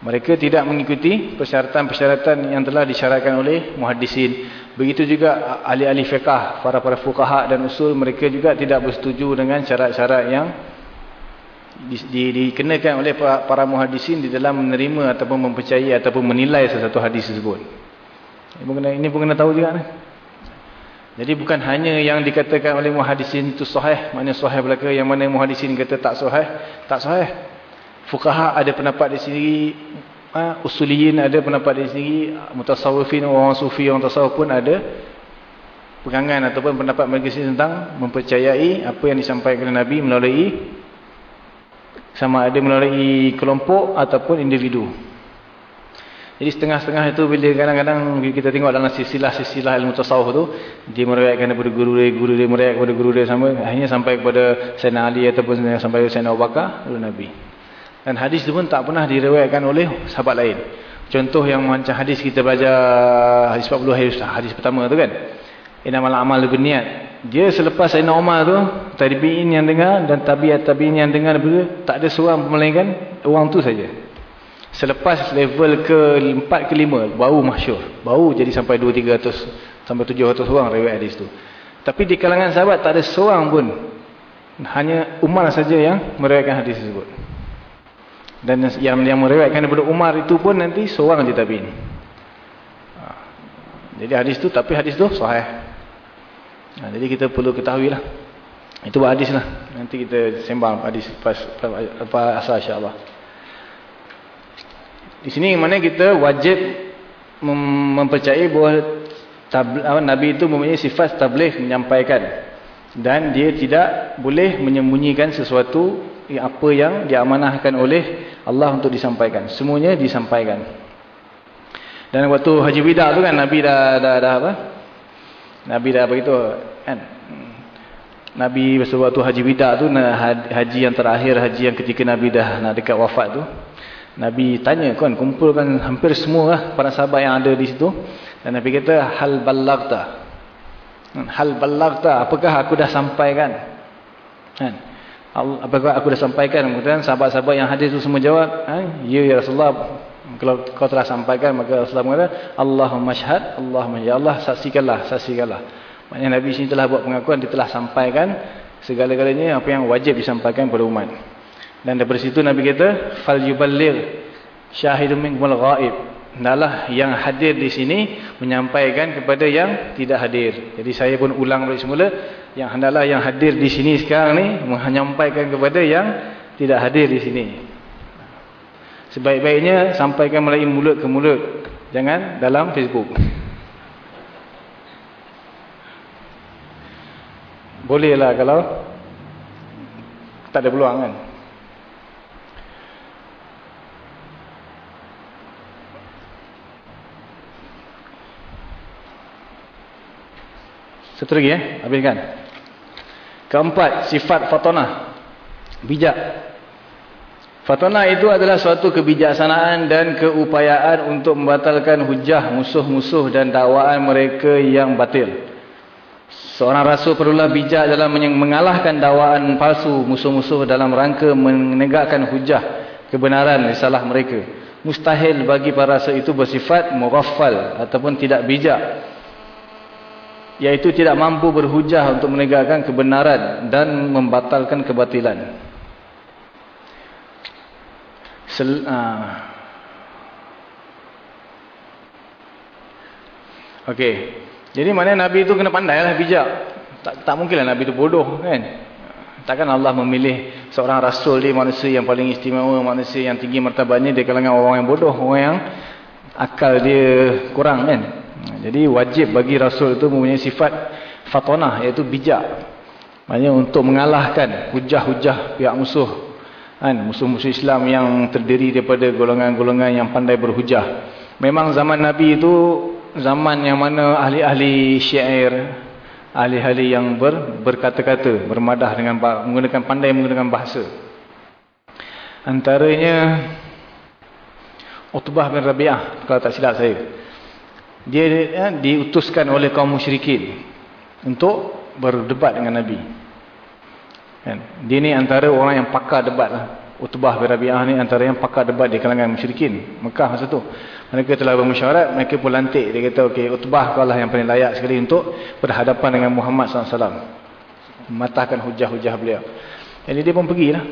Mereka tidak mengikuti persyaratan-persyaratan yang telah disyaratkan oleh muhadisin. Begitu juga ahli-ahli fiqah, para-para fuqaha dan usul, mereka juga tidak bersetuju dengan syarat-syarat yang di, di, dikenakan oleh para, para muhadisin di dalam menerima ataupun mempercayai ataupun menilai sesuatu hadis tersebut. Ini pun kena, ini pun kena tahu juga. Ni. Jadi bukan hanya yang dikatakan oleh muhadisin itu sahih, maknanya sahih belaka, yang mana muhadisin kata tak sahih, tak sahih. Fukaha ada pendapat di sini, ha, usuliyin ada pendapat di sini, mutasawwifin orang sufi orang tasawuf pun ada pegangan ataupun pendapat mereka tentang mempercayai apa yang disampaikan oleh Nabi melalui sama ada melalui kelompok ataupun individu. Jadi setengah-setengah itu bila kadang-kadang kita tengok dalam sisilah-sisilah ilmu tasawuf tu, dia meriwayatkan daripada guru dia, guru dia meriwayatkan kepada guru dia sama, akhirnya sampai kepada Sayyidina Ali ataupun sampai kepada Sayyidina Abu Bakar, Nabi. Dan hadis itu pun tak pernah direwetkan oleh sahabat lain. Contoh yang macam hadis kita belajar hadis 40 hadis, hadis pertama tu kan. Inamal amal lebih niat. Dia selepas Sayyidina Umar tu, tabi'in yang dengar dan tabi'at tabi'in yang dengar tak ada seorang melainkan orang tu saja. Selepas level ke-4 ke-5 baru masyhur. Baru jadi sampai 2 300 sampai 700 orang riwayat hadis tu. Tapi di kalangan sahabat tak ada seorang pun hanya Umar saja yang meriwayatkan hadis tersebut. Dan yang yang meriwayatkan daripada Umar itu pun nanti seorang je tabi'in. Ha. Jadi hadis tu tapi hadis tu sahih. Ha, jadi kita perlu ketahui lah. Itu hadis lah. Nanti kita sembang hadis pas, apa asal insyaAllah. Di sini mana kita wajib mem mempercayai bahawa Nabi itu mempunyai sifat tabligh menyampaikan. Dan dia tidak boleh menyembunyikan sesuatu apa yang diamanahkan oleh Allah untuk disampaikan. Semuanya disampaikan. Dan waktu Haji Wida tu kan Nabi dah dah, dah apa? Nabi dah begitu kan. Nabi waktu Haji Wida tu haji yang terakhir, haji yang ketika Nabi dah nak dekat wafat tu. Nabi tanya kan kumpulkan hampir semua lah para sahabat yang ada di situ. Dan Nabi kata hal ballagta. Hal ballagta, apakah aku dah sampaikan? Kan? Apakah aku dah sampaikan? Kemudian sahabat-sahabat yang hadir itu semua jawab, ya ya Rasulullah kalau kau telah sampaikan maka Rasulullah mengatakan Allahumma syahad Allahumma ya Allah saksikanlah saksikanlah. Maknanya Nabi sini telah buat pengakuan dia telah sampaikan segala-galanya apa yang wajib disampaikan kepada umat. Dan dari situ Nabi kata fal yuballigh syahidun minkumul ghaib. Hendaklah yang hadir di sini menyampaikan kepada yang tidak hadir. Jadi saya pun ulang balik semula yang hendaklah yang hadir di sini sekarang ni menyampaikan kepada yang tidak hadir di sini Sebaik-baiknya sampaikan melalui mulut ke mulut. Jangan dalam Facebook. Bolehlah kalau tak ada peluang kan. Satu lagi eh. Habiskan. Keempat, sifat fatonah. Bijak. Fatona itu adalah suatu kebijaksanaan dan keupayaan untuk membatalkan hujah musuh-musuh dan dakwaan mereka yang batil. Seorang rasul perlulah bijak dalam mengalahkan dakwaan palsu musuh-musuh dalam rangka menegakkan hujah kebenaran risalah mereka. Mustahil bagi para rasul itu bersifat mughaffal ataupun tidak bijak. Iaitu tidak mampu berhujah untuk menegakkan kebenaran dan membatalkan kebatilan. Sel, uh. Okey. Jadi mana Nabi itu kena pandailah bijak. Tak tak mungkinlah Nabi itu bodoh kan. Takkan Allah memilih seorang rasul dia manusia yang paling istimewa, manusia yang tinggi martabatnya di kalangan orang yang bodoh, orang yang akal dia kurang kan. Jadi wajib bagi rasul itu mempunyai sifat fatonah iaitu bijak. Maksudnya untuk mengalahkan hujah-hujah pihak musuh kan musuh-musuh Islam yang terdiri daripada golongan-golongan yang pandai berhujah. Memang zaman Nabi itu zaman yang mana ahli-ahli syair ahli-ahli yang ber, berkata-kata bermadah dengan menggunakan pandai menggunakan bahasa. Antaranya Utbah bin Rabi'ah kalau tak silap saya. Dia ya, diutuskan oleh kaum musyrikin untuk berdebat dengan Nabi? Dia ni antara orang yang pakar debat lah. Utbah bin Rabi'ah ni antara yang pakar debat di kalangan musyrikin. Mekah masa tu. Mereka telah bermusyawarat, mereka pun lantik. Dia kata, okey, Utbah kau lah yang paling layak sekali untuk berhadapan dengan Muhammad SAW. Matahkan hujah-hujah beliau. Jadi dia pun pergilah.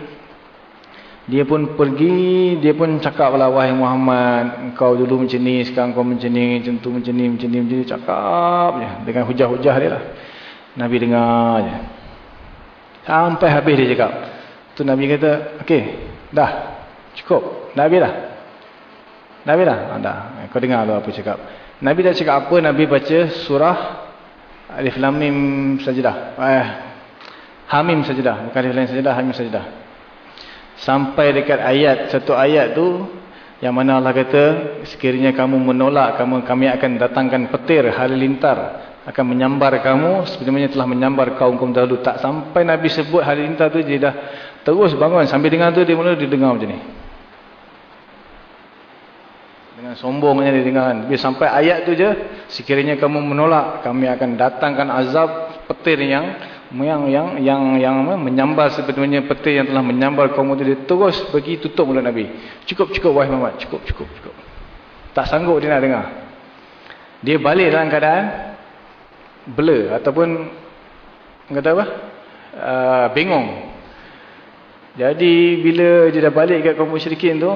Dia pun pergi, dia pun cakap lah, wahai Muhammad, kau dulu macam ni, sekarang kau macam ni, macam tu, macam ni, macam ni, macam ni, cakap je. Dengan hujah-hujah dia lah. Nabi dengar je. Sampai habis dia cakap. Tu Nabi kata, okey, dah. Cukup. Nabi dah. Nabi dah. Ha, dah. Kau dengar apa cakap. Nabi dah cakap apa? Nabi baca surah Alif Lam Mim Sajdah. Eh, Hamim Sajdah. Bukan Alif Lam Sajdah, Hamim Sajdah. Sampai dekat ayat, satu ayat tu, yang mana Allah kata, sekiranya kamu menolak, kamu kami akan datangkan petir halilintar akan menyambar kamu. Sebenarnya telah menyambar kaum-kaum dahulu tak sampai Nabi sebut hari ini tu dia dah terus bangun. Sambil dengar tu dia mula dia dengar macam ni. Dengan sombongnya dia dengar kan. Sampai ayat tu je sekiranya kamu menolak kami akan datangkan azab petir yang yang yang yang, yang menyambar sebenarnya petir yang telah menyambar kaum itu. Dia terus pergi tutup mulut Nabi. Cukup cukup wahai Muhammad. Cukup cukup cukup. Tak sanggup dia nak dengar. Dia balik dalam keadaan blur ataupun kata apa? Uh, bengong jadi bila dia dah balik kat kaum musyrikin tu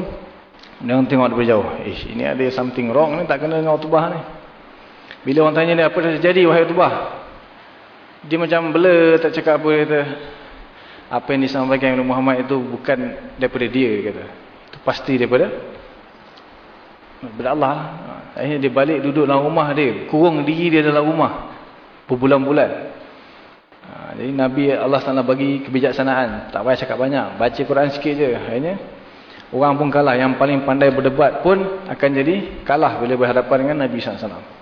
dia tengok dari jauh ish ini ada something wrong ni tak kena dengan utubah ni. Bila orang tanya dia apa yang terjadi wahai utubah dia macam bela tak cakap apa kata apa yang disampaikan oleh Muhammad itu bukan daripada dia kata. Itu pasti daripada daripada Allah akhirnya dia balik duduk dalam rumah dia kurung diri dia dalam rumah berbulan-bulan. Ha, jadi Nabi Allah SWT bagi kebijaksanaan. Tak payah cakap banyak baca Quran sikit je. Akhirnya orang pun kalah. Yang paling pandai berdebat pun akan jadi kalah bila berhadapan dengan Nabi SAW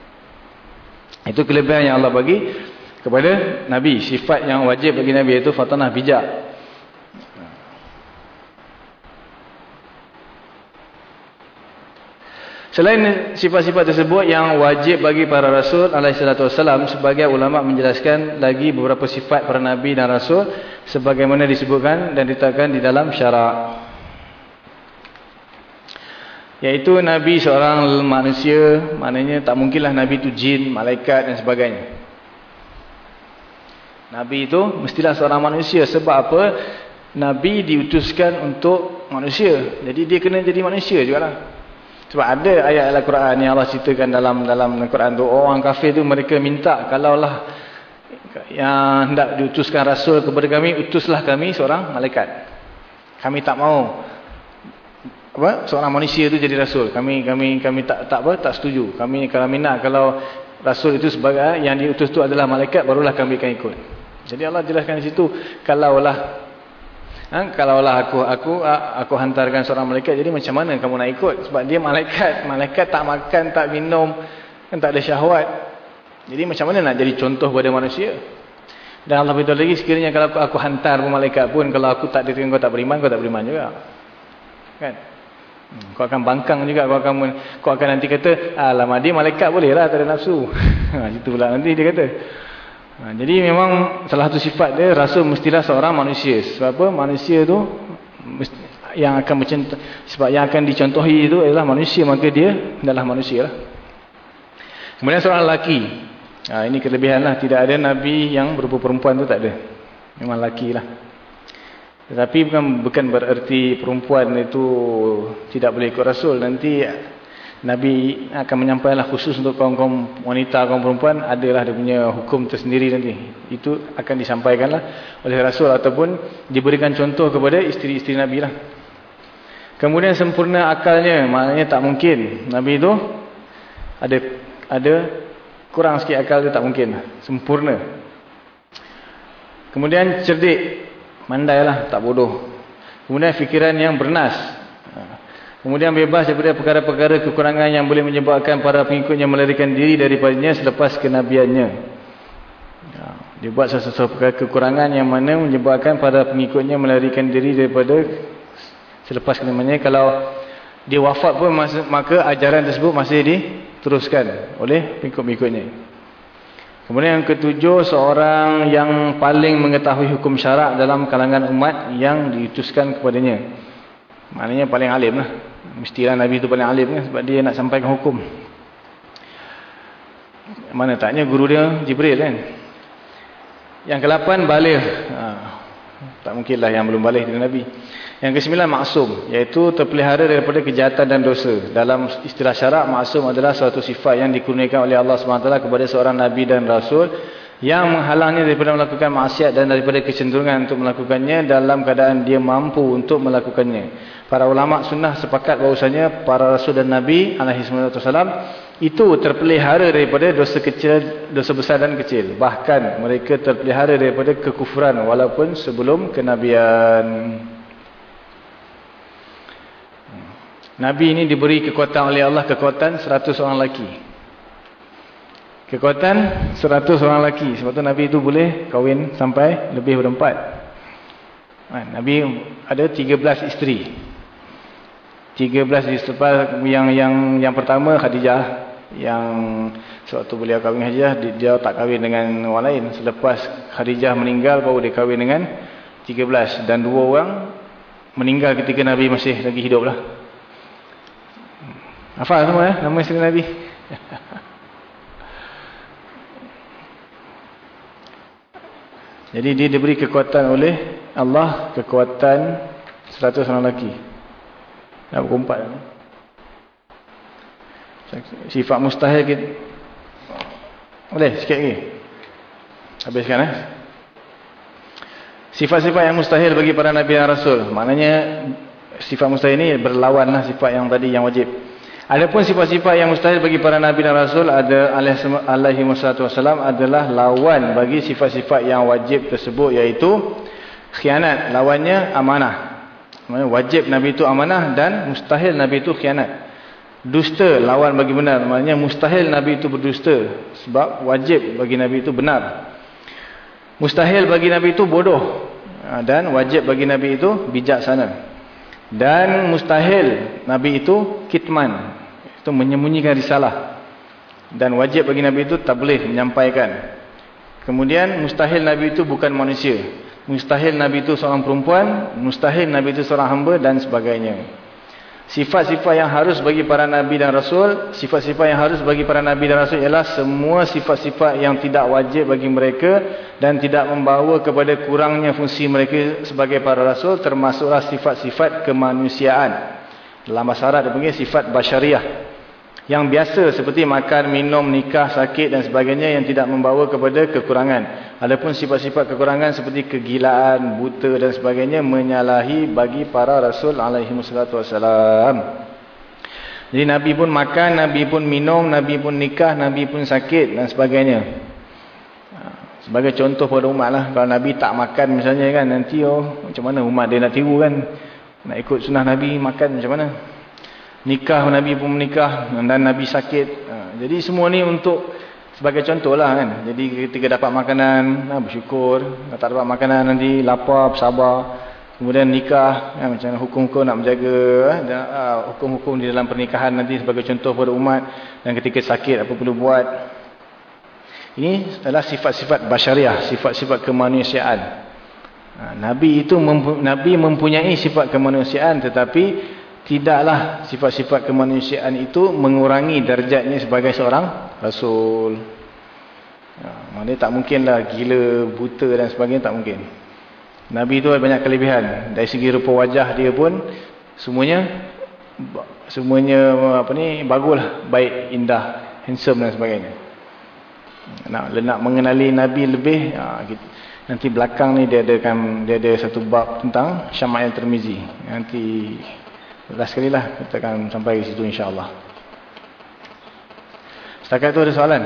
itu kelebihan yang Allah bagi kepada Nabi. Sifat yang wajib bagi Nabi iaitu fatanah bijak. Selain sifat-sifat tersebut yang wajib bagi para Rasul alaihissalam sebagai ulama menjelaskan lagi beberapa sifat para Nabi dan Rasul sebagaimana disebutkan dan ditetapkan di dalam syarak. Iaitu Nabi seorang manusia, maknanya tak mungkinlah Nabi itu jin, malaikat dan sebagainya. Nabi itu mestilah seorang manusia. Sebab apa? Nabi diutuskan untuk manusia. Jadi dia kena jadi manusia juga lah. Sebab ada ayat Al-Quran yang Allah ceritakan dalam dalam Al-Quran tu. Orang kafir tu mereka minta. Kalaulah yang hendak diutuskan Rasul kepada kami. Utuslah kami seorang malaikat. Kami tak mau. Apa? Seorang manusia tu jadi Rasul. Kami kami kami tak tak apa tak setuju. Kami kalau minat kalau Rasul itu sebagai yang diutus tu adalah malaikat barulah kami akan ikut. Jadi Allah jelaskan di situ kalaulah ha, kalaulah aku aku aku hantarkan seorang malaikat jadi macam mana kamu nak ikut? Sebab dia malaikat. Malaikat tak makan tak minum kan tak ada syahwat. Jadi macam mana nak jadi contoh pada manusia? Dan Allah beritahu lagi sekiranya kalau aku, aku hantar pun malaikat pun kalau aku tak diterima kau tak beriman kau tak beriman juga. Kan? Hmm, kau akan bangkang juga kau akan kau akan nanti kata alamak dia malaikat boleh lah tak ada nafsu. Ha, itu pula nanti dia kata Ha, jadi memang salah satu sifat dia rasul mestilah seorang manusia. Sebab apa? Manusia tu yang akan mencontoh sebab yang akan dicontohi itu adalah manusia maka dia adalah manusia lah. Kemudian seorang lelaki. Ha, ini kelebihanlah tidak ada nabi yang berupa perempuan tu tak ada. Memang lelaki lah. Tetapi bukan bukan bererti perempuan itu tidak boleh ikut rasul. Nanti Nabi akan menyampaikanlah khusus untuk kaum-kaum wanita, kaum perempuan adalah dia punya hukum tersendiri nanti. Itu akan disampaikanlah oleh Rasul ataupun diberikan contoh kepada isteri-isteri Nabi lah. Kemudian sempurna akalnya, maknanya tak mungkin. Nabi itu ada ada kurang sikit akal dia tak mungkin. Sempurna. Kemudian cerdik, mandailah, tak bodoh. Kemudian fikiran yang bernas, Kemudian bebas daripada perkara-perkara kekurangan yang boleh menyebabkan para pengikutnya melarikan diri daripadanya selepas kenabiannya. Ya, dia buat sesuatu perkara kekurangan yang mana menyebabkan para pengikutnya melarikan diri daripada selepas kenabiannya. Kalau dia wafat pun maka ajaran tersebut masih diteruskan oleh pengikut-pengikutnya. Kemudian yang ketujuh, seorang yang paling mengetahui hukum syarak dalam kalangan umat yang diutuskan kepadanya. Maknanya paling alim lah. Mestilah Nabi itu paling alim kan sebab dia nak sampaikan hukum. Mana taknya guru dia Jibril kan. Yang ke-8 balik. Ha, tak mungkinlah yang belum balik dengan Nabi. Yang ke-9 maksum iaitu terpelihara daripada kejahatan dan dosa. Dalam istilah syarak maksum adalah suatu sifat yang dikurniakan oleh Allah SWT kepada seorang Nabi dan Rasul yang menghalangnya daripada melakukan maksiat dan daripada kecenderungan untuk melakukannya dalam keadaan dia mampu untuk melakukannya. Para ulama sunnah sepakat bahawasanya para rasul dan nabi alaihi wasallam itu terpelihara daripada dosa kecil, dosa besar dan kecil. Bahkan mereka terpelihara daripada kekufuran walaupun sebelum kenabian. Nabi ini diberi kekuatan oleh Allah kekuatan 100 orang lelaki. Kekuatan 100 orang lelaki. Sebab tu Nabi itu boleh kahwin sampai lebih berempat. Ha, Nabi ada 13 isteri. 13 isteri yang yang yang pertama Khadijah yang sewaktu beliau kahwin Khadijah dia tak kahwin dengan orang lain. Selepas Khadijah meninggal baru dia kahwin dengan 13 dan dua orang meninggal ketika Nabi masih lagi hidup lah. Hafal semua ya nama isteri Nabi. Jadi dia diberi kekuatan oleh Allah, kekuatan 100 orang lelaki. Dah berkumpat. Sifat mustahil kita. Boleh sikit lagi. Habiskan eh. Sifat-sifat yang mustahil bagi para Nabi dan Rasul. Maknanya sifat mustahil ini berlawanlah sifat yang tadi yang wajib. Adapun sifat-sifat yang mustahil bagi para Nabi dan Rasul ada alaihi wassalam adalah lawan bagi sifat-sifat yang wajib tersebut iaitu khianat. Lawannya amanah. Wajib Nabi itu amanah dan mustahil Nabi itu khianat. Dusta lawan bagi benar. Maknanya mustahil Nabi itu berdusta. Sebab wajib bagi Nabi itu benar. Mustahil bagi Nabi itu bodoh. Ha, dan wajib bagi Nabi itu bijaksana. Dan mustahil Nabi itu kitman itu menyembunyikan risalah dan wajib bagi Nabi itu tak boleh menyampaikan kemudian mustahil Nabi itu bukan manusia mustahil Nabi itu seorang perempuan mustahil Nabi itu seorang hamba dan sebagainya Sifat-sifat yang harus bagi para Nabi dan Rasul, sifat-sifat yang harus bagi para Nabi dan Rasul ialah semua sifat-sifat yang tidak wajib bagi mereka dan tidak membawa kepada kurangnya fungsi mereka sebagai para Rasul termasuklah sifat-sifat kemanusiaan. Dalam bahasa Arab dia panggil sifat basyariah yang biasa seperti makan, minum, nikah, sakit dan sebagainya yang tidak membawa kepada kekurangan. Adapun sifat-sifat kekurangan seperti kegilaan, buta dan sebagainya menyalahi bagi para rasul alaihi wassalam. Jadi Nabi pun makan, Nabi pun minum, Nabi pun nikah, Nabi pun sakit dan sebagainya. Sebagai contoh pada umat lah, kalau Nabi tak makan misalnya kan, nanti oh macam mana umat dia nak tiru kan. Nak ikut sunnah Nabi makan macam mana nikah Nabi pun menikah dan Nabi sakit. Ha, jadi semua ni untuk sebagai contoh lah kan. Jadi ketika dapat makanan ha, bersyukur. Tak dapat makanan nanti lapar bersabar. Kemudian nikah ha, macam hukum-hukum nak menjaga hukum-hukum di dalam pernikahan nanti sebagai contoh pada umat. Dan ketika sakit apa perlu buat? Ini adalah sifat-sifat basyariah sifat-sifat kemanusiaan. Nabi itu Nabi mempunyai sifat kemanusiaan tetapi tidaklah sifat-sifat kemanusiaan itu mengurangi darjatnya sebagai seorang rasul. Ya, maknanya tak mungkinlah gila, buta dan sebagainya tak mungkin. Nabi itu banyak kelebihan. Dari segi rupa wajah dia pun semuanya semuanya apa ni baguslah, baik, indah, handsome dan sebagainya. Nak nak mengenali Nabi lebih ha, nanti belakang ni dia ada kan dia ada satu bab tentang Syama'il Tirmizi. Nanti Last sekali lah kita akan sampai ke situ insyaAllah. Setakat itu ada soalan?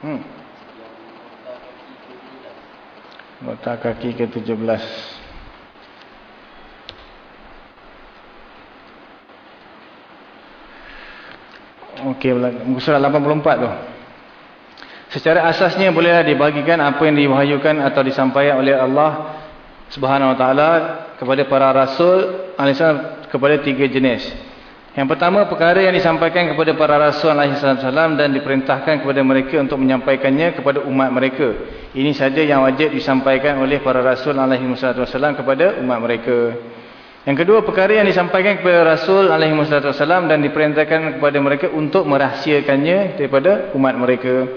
Hmm. Nota kaki ke-17. Okey, muka surat 84 tu. Secara asasnya bolehlah dibagikan apa yang diwahyukan atau disampaikan oleh Allah Subhanahu wa taala kepada para rasul alaihissalam kepada tiga jenis. Yang pertama perkara yang disampaikan kepada para rasul alaihissalam dan diperintahkan kepada mereka untuk menyampaikannya kepada umat mereka. Ini saja yang wajib disampaikan oleh para rasul alaihissalam kepada umat mereka. Yang kedua perkara yang disampaikan kepada rasul alaihissalam dan diperintahkan kepada mereka untuk merahsiakannya daripada umat mereka.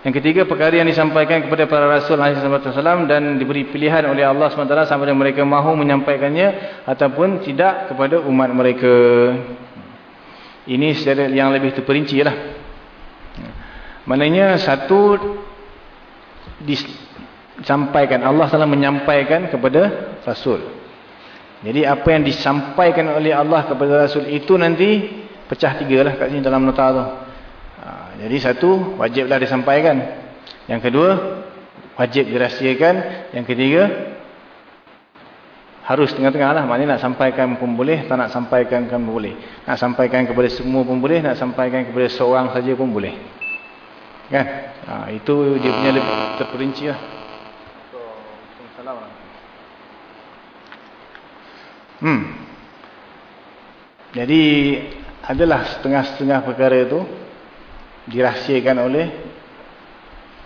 Yang ketiga perkara yang disampaikan kepada para rasul SAW dan diberi pilihan oleh Allah SWT sama ada mereka mahu menyampaikannya ataupun tidak kepada umat mereka. Ini secara yang lebih terperinci lah. Maknanya satu disampaikan Allah SWT menyampaikan kepada rasul. Jadi apa yang disampaikan oleh Allah kepada rasul itu nanti pecah tiga lah kat sini dalam nota tu. Jadi satu, wajiblah disampaikan. Yang kedua, wajib dirahsiakan. Yang ketiga, harus tengah-tengah lah. Maknanya nak sampaikan pun boleh, tak nak sampaikan pun boleh. Nak sampaikan kepada semua pun boleh, nak sampaikan kepada seorang saja pun boleh. Kan? Ha, itu dia punya lebih terperinci lah. Hmm. Jadi, adalah setengah-setengah perkara itu dirahsiakan oleh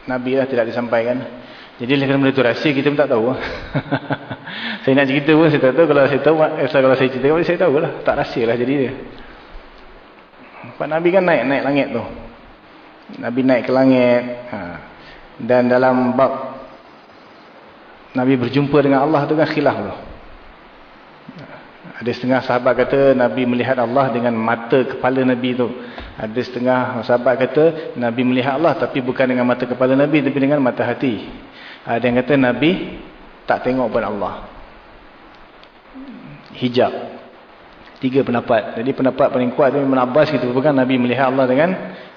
Nabi lah tidak disampaikan. Jadi oleh kerana itu rahsia kita pun tak tahu. saya nak cerita pun saya tak tahu. Kalau saya tahu, eh, kalau saya cerita saya tahu lah. Tak rahsia lah jadi. Pak Nabi kan naik naik langit tu. Nabi naik ke langit. Ha. Dan dalam bab Nabi berjumpa dengan Allah tu kan khilaf tu. Ada setengah sahabat kata Nabi melihat Allah dengan mata kepala Nabi tu. Ada setengah sahabat kata Nabi melihat Allah tapi bukan dengan mata kepala Nabi tapi dengan mata hati. Ada yang kata Nabi tak tengok pun Allah. Hijab. Tiga pendapat. Jadi pendapat paling kuat tu Ibn Abbas kita berpegang Nabi melihat Allah dengan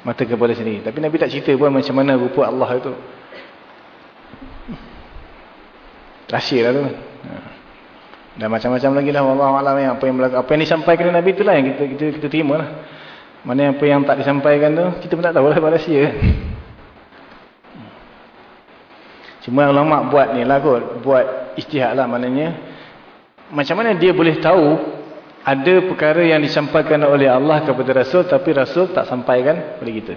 mata kepala sendiri. Tapi Nabi tak cerita pun macam mana rupa Allah itu. Rahsia lah tu. Dan macam-macam lagi lah. Apa yang. Apa yang disampaikan Nabi itulah yang kita kita, kita terima lah. Mana apa yang tak disampaikan tu, kita pun tak tahu lah rahsia. Cuma ulama buat ni lah kot. Buat istihad lah maknanya. Macam mana dia boleh tahu ada perkara yang disampaikan oleh Allah kepada Rasul tapi Rasul tak sampaikan kepada kita.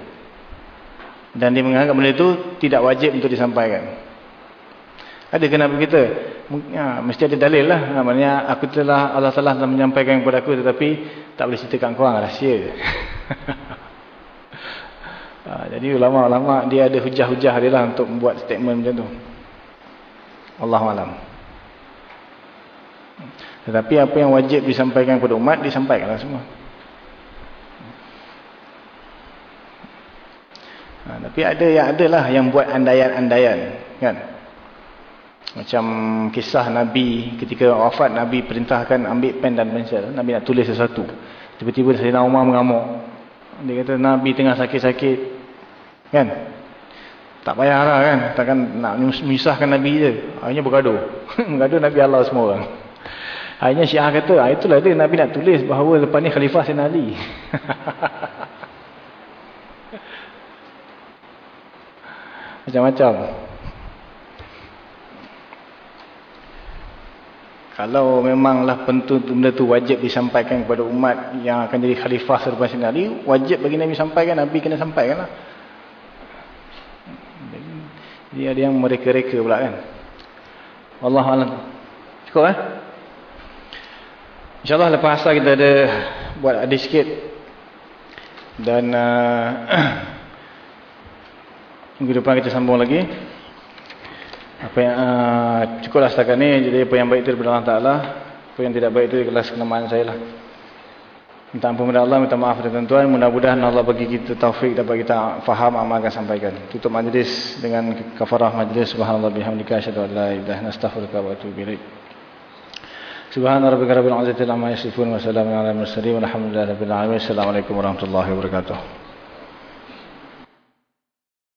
Dan dia menganggap benda itu tidak wajib untuk disampaikan. Ada kenapa kita? Ya, mesti ada dalil lah. Ha, maknanya aku telah Allah telah menyampaikan kepada aku tetapi tak boleh ceritakan korang rahsia. ha, jadi ulama-ulama dia ada hujah-hujah dia lah untuk membuat statement macam tu. Allahualam. Tetapi apa yang wajib disampaikan kepada umat disampaikanlah semua. Ha, tapi ada yang adalah yang buat andaian-andaian kan? Macam kisah Nabi ketika wafat Nabi perintahkan ambil pen dan pensel. Nabi nak tulis sesuatu. Tiba-tiba Sayyidina Umar mengamuk. Dia kata Nabi tengah sakit-sakit. Kan? Tak payah lah kan. Takkan nak menyusahkan Nabi je. Akhirnya bergaduh. bergaduh Nabi Allah semua orang. Akhirnya Syiah kata, ah, itulah dia Nabi nak tulis bahawa lepas ni Khalifah Sayyidina Ali. Macam-macam. Kalau memanglah benda tu wajib disampaikan kepada umat yang akan jadi khalifah selepas ini, wajib bagi Nabi sampaikan, Nabi kena sampaikan lah. Jadi ada yang mereka-reka pula kan. Wallahualam. Cukup eh? InsyaAllah lepas asal kita ada buat ada sikit. Dan uh, minggu depan kita sambung lagi apa yang uh, cukuplah setakat ni. Jadi apa yang baik itu daripada Allah Ta'ala apa yang tidak baik itu ikhlas kelemahan saya lah. Minta ampun kepada Allah minta maaf kepada tuan mudah-mudahan Allah bagi kita taufik dapat kita faham amalkan sampaikan. Tutup majlis dengan kafarah majlis. Subhanallah bihamdika asyadu an la ilaha nastaghfiruka wa atubu ilaik. Subhana rabbika rabbil izzati amma yasifun wa salamun ala mursalin rabbil alamin. Wabarakatuh